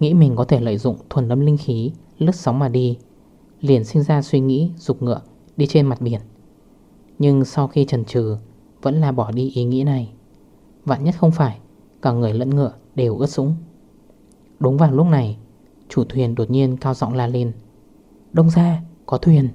Nghĩ mình có thể lợi dụng thuần âm linh khí Lướt sóng mà đi, Liền sinh ra suy nghĩ dục ngựa Đi trên mặt biển. Nhưng sau khi trần trừ, Vẫn là bỏ đi ý nghĩ này. Vạn nhất không phải, Cả người lẫn ngựa đều ướt sũng. Đúng vào lúc này, Chủ thuyền đột nhiên cao giọng la lên. Đông ra có thuyền.